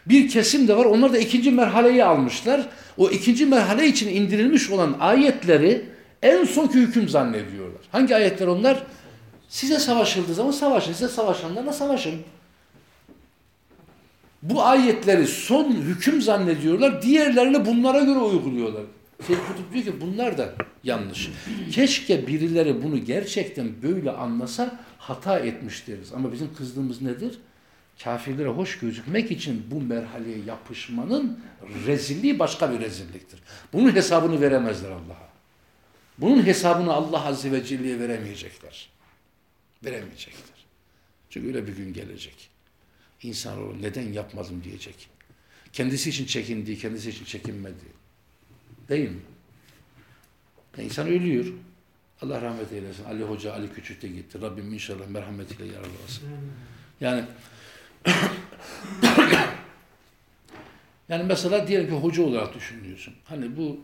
Bir kesim de var. Onlar da ikinci merhaleyi almışlar. O ikinci merhale için indirilmiş olan ayetleri en sonki hüküm zannediyorlar. Hangi ayetler onlar? Size savaşıldığı zaman savaşın. Size savaşanlarla savaşın. Bu ayetleri son hüküm zannediyorlar. Diğerlerini bunlara göre uyguluyorlar. Seyyid Kutup diyor ki bunlar da yanlış. Keşke birileri bunu gerçekten böyle anlasa hata etmiş deriz. Ama bizim kızdığımız nedir? kafirlere hoş gözükmek için bu merhaleye yapışmanın rezilliği başka bir rezilliktir. Bunun hesabını veremezler Allah'a. Bunun hesabını Allah Azze ve Celle'ye veremeyecekler. Veremeyecekler. Çünkü öyle bir gün gelecek. İnsanoğlu neden yapmadım diyecek. Kendisi için çekindiği, kendisi için çekinmedi. Değil mi? Yani insan ölüyor. Allah rahmet eylesin. Ali Hoca, Ali Küçük de gitti. Rabbim inşallah merhametiyle yaralasın. Yani Yani mesela diyelim ki hoca olarak düşünüyorsun. Hani bu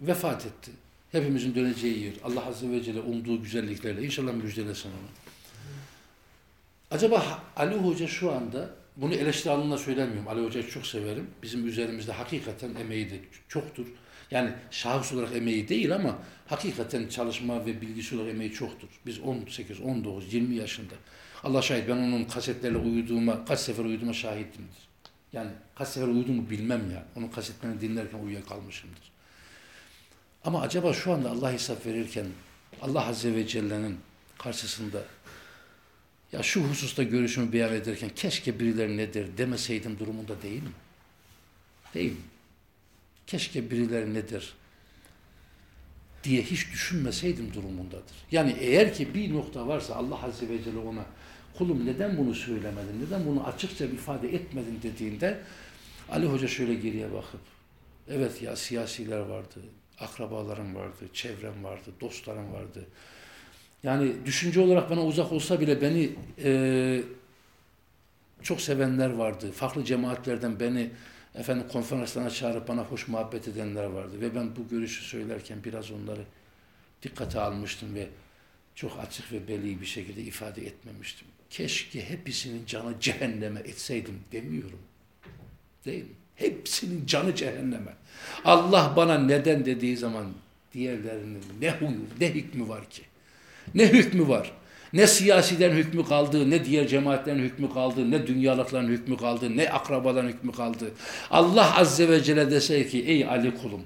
vefat etti. Hepimizin döneceği yer. Allah Azze ve Celle umduğu güzelliklerle. inşallah müjdelesin onu. Acaba Ali Hoca şu anda, bunu eleştiri anlamında söylemiyorum. Ali Hoca'yı çok severim. Bizim üzerimizde hakikaten emeği de çoktur. Yani şahıs olarak emeği değil ama hakikaten çalışma ve bilgisi olarak emeği çoktur. Biz 18, 19, 20 yaşında. Allah şahit ben onun kasetlerle uyuduğuma, kaç sefer uyuduğuma şahittimdir. Yani kaç sefer uyuduğumu bilmem ya. Onun kasetlerini dinlerken uyuyakalmışımdır. Ama acaba şu anda Allah hesap verirken Allah Azze ve Celle'nin karşısında ya şu hususta görüşümü beyan ederken keşke birileri ne der demeseydim durumunda değil mi? Değil mi? Keşke birileri ne der diye hiç düşünmeseydim durumundadır. Yani eğer ki bir nokta varsa Allah Azze ve Celle ona kulum neden bunu söylemedin, neden bunu açıkça ifade etmedin dediğinde Ali Hoca şöyle geriye bakıp evet ya siyasiler vardı, akrabalarım vardı, çevrem vardı, dostlarım vardı. Yani düşünce olarak bana uzak olsa bile beni e, çok sevenler vardı. Farklı cemaatlerden beni efendim konferanslarına çağırıp bana hoş muhabbet edenler vardı. Ve ben bu görüşü söylerken biraz onları dikkate almıştım ve çok açık ve belli bir şekilde ifade etmemiştim. Keşke hepsinin canı cehenneme etseydim demiyorum. Değil mi? Hepsinin canı cehenneme. Allah bana neden dediği zaman diğerlerinin ne huyu, ne hükmü var ki? Ne hükmü var? Ne siyasilerin hükmü kaldı, ne diğer cemaatlerin hükmü kaldı, ne dünyalıkların hükmü kaldı, ne akrabaların hükmü kaldı. Allah Azze ve Celle dese ki ey Ali kulum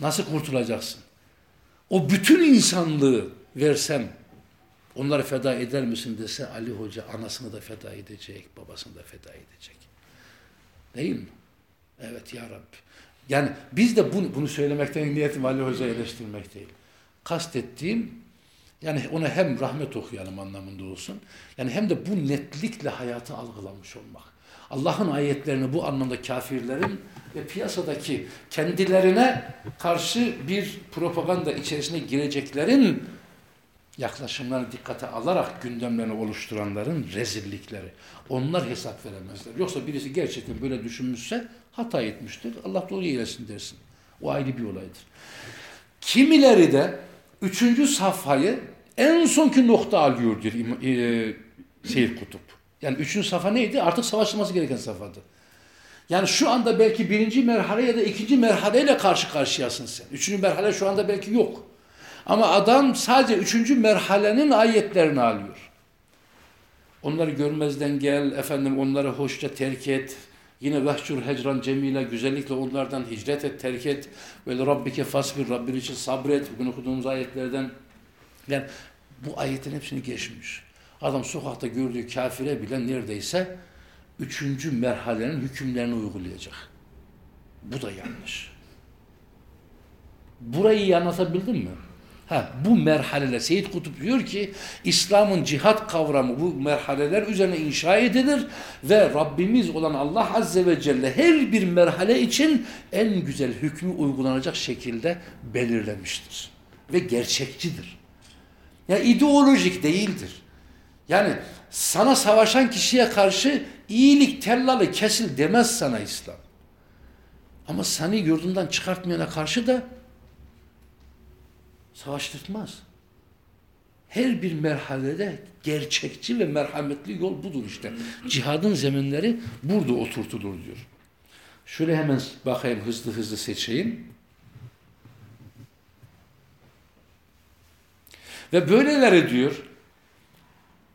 nasıl kurtulacaksın? O bütün insanlığı versem onları feda eder misin dese Ali Hoca anasını da feda edecek, babasını da feda edecek. Değil mi? Evet ya Rabbi. Yani biz de bunu, bunu söylemekten niyetim Ali Hoca'yı eleştirmek değil. Kastettiğim yani ona hem rahmet okuyalım anlamında olsun. Yani hem de bu netlikle hayatı algılamış olmak. Allah'ın ayetlerini bu anlamda kafirlerin ve piyasadaki kendilerine karşı bir propaganda içerisine gireceklerin yaklaşımlarını dikkate alarak gündemlerini oluşturanların rezillikleri. Onlar hesap veremezler. Yoksa birisi gerçekten böyle düşünmüşse hata etmiştir. Allah doğru eylesin dersin. O ayrı bir olaydır. Kimileri de üçüncü safhayı en sonki nokta alıyor diyor e, Seyyid Kutup. Yani üçüncü safha neydi? Artık savaşılması gereken safhadı. Yani şu anda belki birinci merhale ya da ikinci merhaleyle karşı karşıyasın sen. Üçüncü merhale şu anda belki yok. Ama adam sadece üçüncü merhalenin ayetlerini alıyor. Onları görmezden gel, efendim onları hoşça terk et. Yine vehcur hecran cemile, güzellikle onlardan hicret et, terk et. Böyle Rabbike fasbir, Rabbin için sabret. Bugün okuduğumuz ayetlerden. Yani bu ayetin hepsini geçmiş. Adam sokakta gördüğü kafire bile neredeyse üçüncü merhalenin hükümlerini uygulayacak. Bu da yanlış. Burayı anlatabildim mi? Ha, bu merhaleler Seyyid Kutup diyor ki İslam'ın cihat kavramı bu merhaleler üzerine inşa edilir ve Rabbimiz olan Allah Azze ve Celle her bir merhale için en güzel hükmü uygulanacak şekilde belirlemiştir. Ve gerçekçidir. Ya yani ideolojik değildir. Yani sana savaşan kişiye karşı iyilik tellalı kesil demez sana İslam. Ama seni yurdundan çıkartmayana karşı da savaştırtmaz. Her bir merhalede gerçekçi ve merhametli yol budur işte. Cihadın zeminleri burada oturtulur diyor. Şöyle hemen bakayım hızlı hızlı seçeyim. Ve böyleleri diyor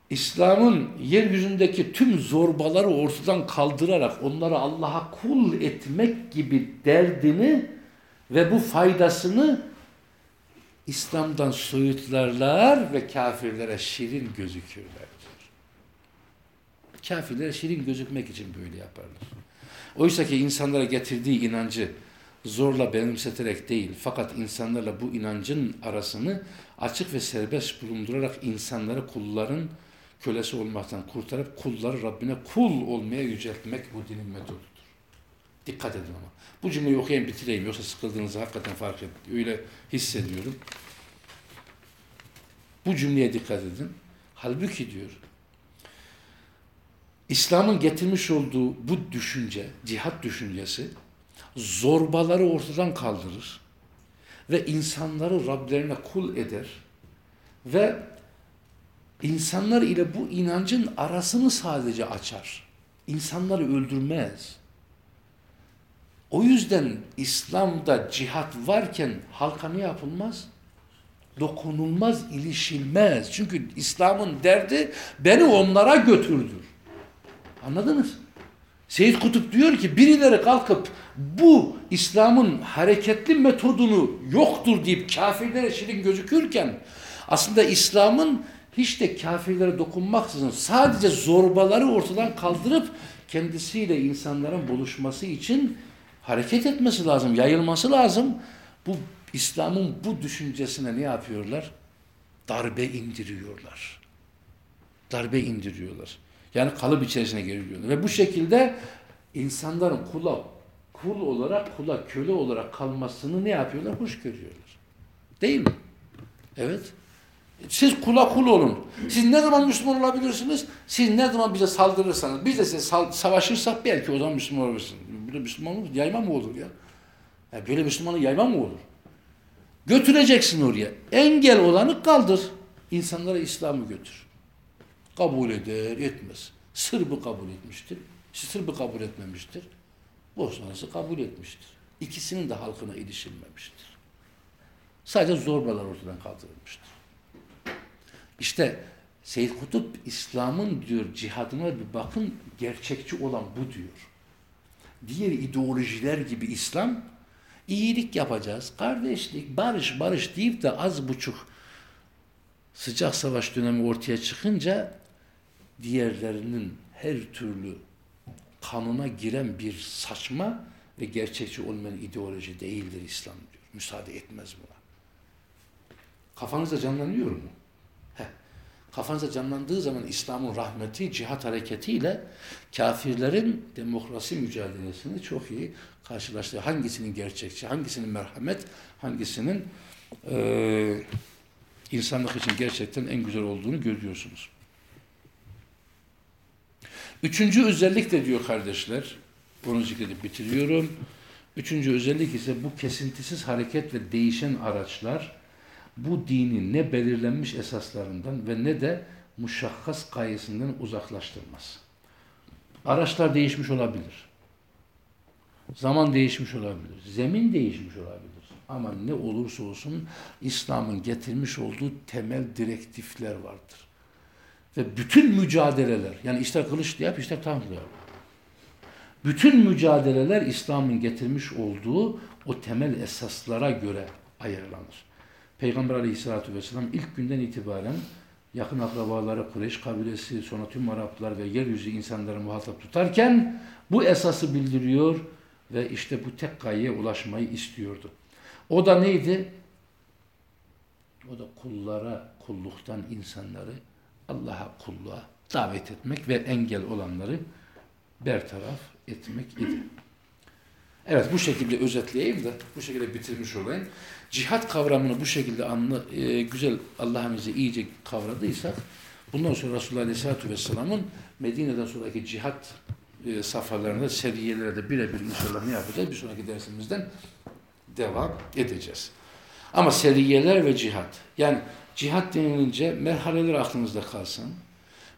İslam'ın yeryüzündeki tüm zorbaları ortadan kaldırarak onları Allah'a kul etmek gibi derdini ve bu faydasını İslam'dan soyutlarlar ve kafirlere şirin gözükürler diyor. Kafirlere şirin gözükmek için böyle yaparlar. Oysa ki insanlara getirdiği inancı zorla benimseterek değil fakat insanlarla bu inancın arasını açık ve serbest bulundurarak insanları kulların kölesi olmaktan kurtarıp kulları Rabbine kul olmaya yüceltmek bu dinin metodudur. Dikkat edin ama. Bu cümleyi okuyayım bitireyim yoksa sıkıldığınızı hakikaten fark et. Öyle hissediyorum. Bu cümleye dikkat edin. Halbuki diyor İslam'ın getirmiş olduğu bu düşünce, cihat düşüncesi zorbaları ortadan kaldırır ve insanları Rablerine kul eder ve insanlar ile bu inancın arasını sadece açar. İnsanları öldürmez. O yüzden İslam'da cihat varken halka ne yapılmaz? Dokunulmaz, ilişilmez. Çünkü İslam'ın derdi beni onlara götürdür. Anladınız? Seyyid Kutup diyor ki birileri kalkıp bu İslam'ın hareketli metodunu yoktur deyip kafirlere şirin gözükürken aslında İslam'ın hiç de kafirlere dokunmaksızın sadece zorbaları ortadan kaldırıp kendisiyle insanların buluşması için hareket etmesi lazım, yayılması lazım. Bu İslam'ın bu düşüncesine ne yapıyorlar? Darbe indiriyorlar. Darbe indiriyorlar. Yani kalıp içerisine giriyorlar. Ve bu şekilde insanların kula kul olarak, kula köle olarak kalmasını ne yapıyorlar? Hoş görüyorlar. Değil mi? Evet. Siz kula kul olun. Siz ne zaman Müslüman olabilirsiniz? Siz ne zaman bize saldırırsanız, biz de size savaşırsak belki o zaman Müslüman olabilirsiniz. Böyle Müslümanlık yayma mı olur ya? ya böyle Müslümanlık yayma mı olur? Götüreceksin oraya. Engel olanı kaldır. İnsanlara İslam'ı götür. Kabul eder, etmez. Sırbı kabul etmiştir. Sırbı kabul etmemiştir. Bosnası kabul etmiştir. İkisinin de halkına ilişilmemiştir. Sadece zorbalar ortadan kaldırılmıştır. İşte Seyyid Kutup İslam'ın diyor cihadına bir bakın gerçekçi olan bu diyor. Diğer ideolojiler gibi İslam iyilik yapacağız, kardeşlik, barış, barış deyip de az buçuk sıcak savaş dönemi ortaya çıkınca diğerlerinin her türlü kanuna giren bir saçma ve gerçekçi olmayan ideoloji değildir İslam diyor. Müsaade etmez buna. Kafanızda canlanıyor mu? Heh. Kafanızda canlandığı zaman İslam'ın rahmeti, cihat hareketiyle kafirlerin demokrasi mücadelesini çok iyi karşılaştırıyor. Hangisinin gerçekçi, hangisinin merhamet, hangisinin e, insanlık için gerçekten en güzel olduğunu görüyorsunuz. Üçüncü özellik de diyor kardeşler, bunu zikredip bitiriyorum. Üçüncü özellik ise bu kesintisiz hareket ve değişen araçlar bu dinin ne belirlenmiş esaslarından ve ne de muşakkas gayesinden uzaklaştırmaz. Araçlar değişmiş olabilir. Zaman değişmiş olabilir. Zemin değişmiş olabilir. Ama ne olursa olsun İslam'ın getirmiş olduğu temel direktifler vardır. Ve bütün mücadeleler, yani ister kılıç yap, ister tankla yap. Bütün mücadeleler İslam'ın getirmiş olduğu o temel esaslara göre ayarlanır. Peygamber aleyhissalatü vesselam ilk günden itibaren yakın akrabaları, Kureyş kabilesi, sonra tüm Araplar ve yeryüzü insanları muhatap tutarken bu esası bildiriyor ve işte bu tek gayeye ulaşmayı istiyordu. O da neydi? O da kullara, kulluktan insanları Allah'a kulluğa davet etmek ve engel olanları bertaraf etmek idi. Evet bu şekilde özetleyeyim de bu şekilde bitirmiş olayım. Cihat kavramını bu şekilde anla, e, güzel Allah'ın iyice kavradıysak bundan sonra Resulullah Aleyhisselatü Vesselam'ın Medine'den sonraki cihat e, safhalarında seriyelere de birebir inşallah ne yapacağız? Bir sonraki dersimizden devam edeceğiz. Ama seriyeler ve cihat. Yani cihat denilince merhaleler aklınızda kalsın.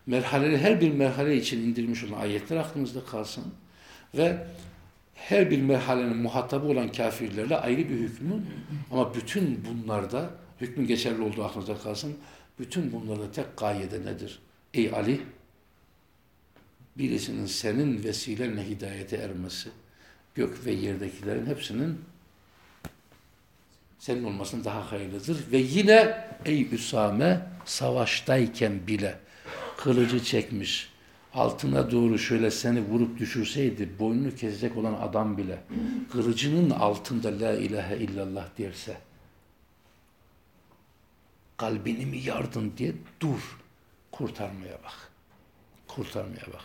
Merhaleleri her bir merhale için indirmiş olan ayetler aklınızda kalsın. Ve her bir merhalenin muhatabı olan kafirlerle ayrı bir hükmü ama bütün bunlarda hükmün geçerli olduğu aklınızda kalsın. Bütün bunlarda tek gayede nedir? Ey Ali birisinin senin vesilenle hidayete ermesi gök ve yerdekilerin hepsinin senin olmasın daha hayırlıdır. Ve yine ey Üsame savaştayken bile kılıcı çekmiş, altına doğru şöyle seni vurup düşürseydi boynunu kesecek olan adam bile kılıcının altında la ilahe illallah derse kalbini mi yardın diye dur kurtarmaya bak. Kurtarmaya bak.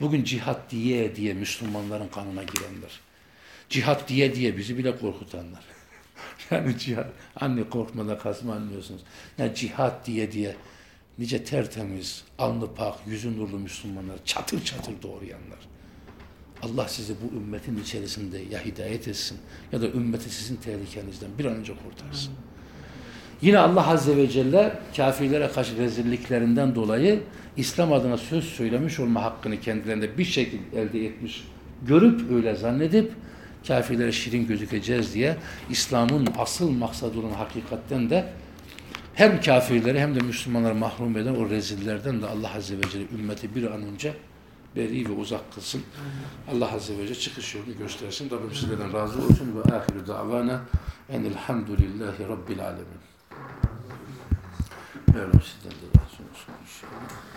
Bugün cihat diye diye Müslümanların kanına girenler. Cihat diye diye bizi bile korkutanlar. yani cihat, anne korkmada kasma anlıyorsunuz. Yani cihat diye diye nice tertemiz, alnı pak, yüzü nurlu Müslümanlar, çatır çatır doğrayanlar. Allah sizi bu ümmetin içerisinde ya hidayet etsin ya da ümmeti sizin tehlikenizden bir an önce kurtarsın. Yine Allah Azze ve Celle kafirlere karşı rezilliklerinden dolayı İslam adına söz söylemiş olma hakkını kendilerinde bir şekilde elde etmiş görüp öyle zannedip kafirlere şirin gözükeceğiz diye İslam'ın asıl maksadı olan hakikatten de hem kafirleri hem de Müslümanları mahrum eden o rezillerden de Allah Azze ve Celle ümmeti bir an önce beri ve uzak kılsın. Allah Azze ve Celle çıkış yolunu göstersin. Rabbim sizlerden razı olsun ve ahiru davana enelhamdülillahi rabbil alemin. Mevlam sizden de razı olsun inşallah.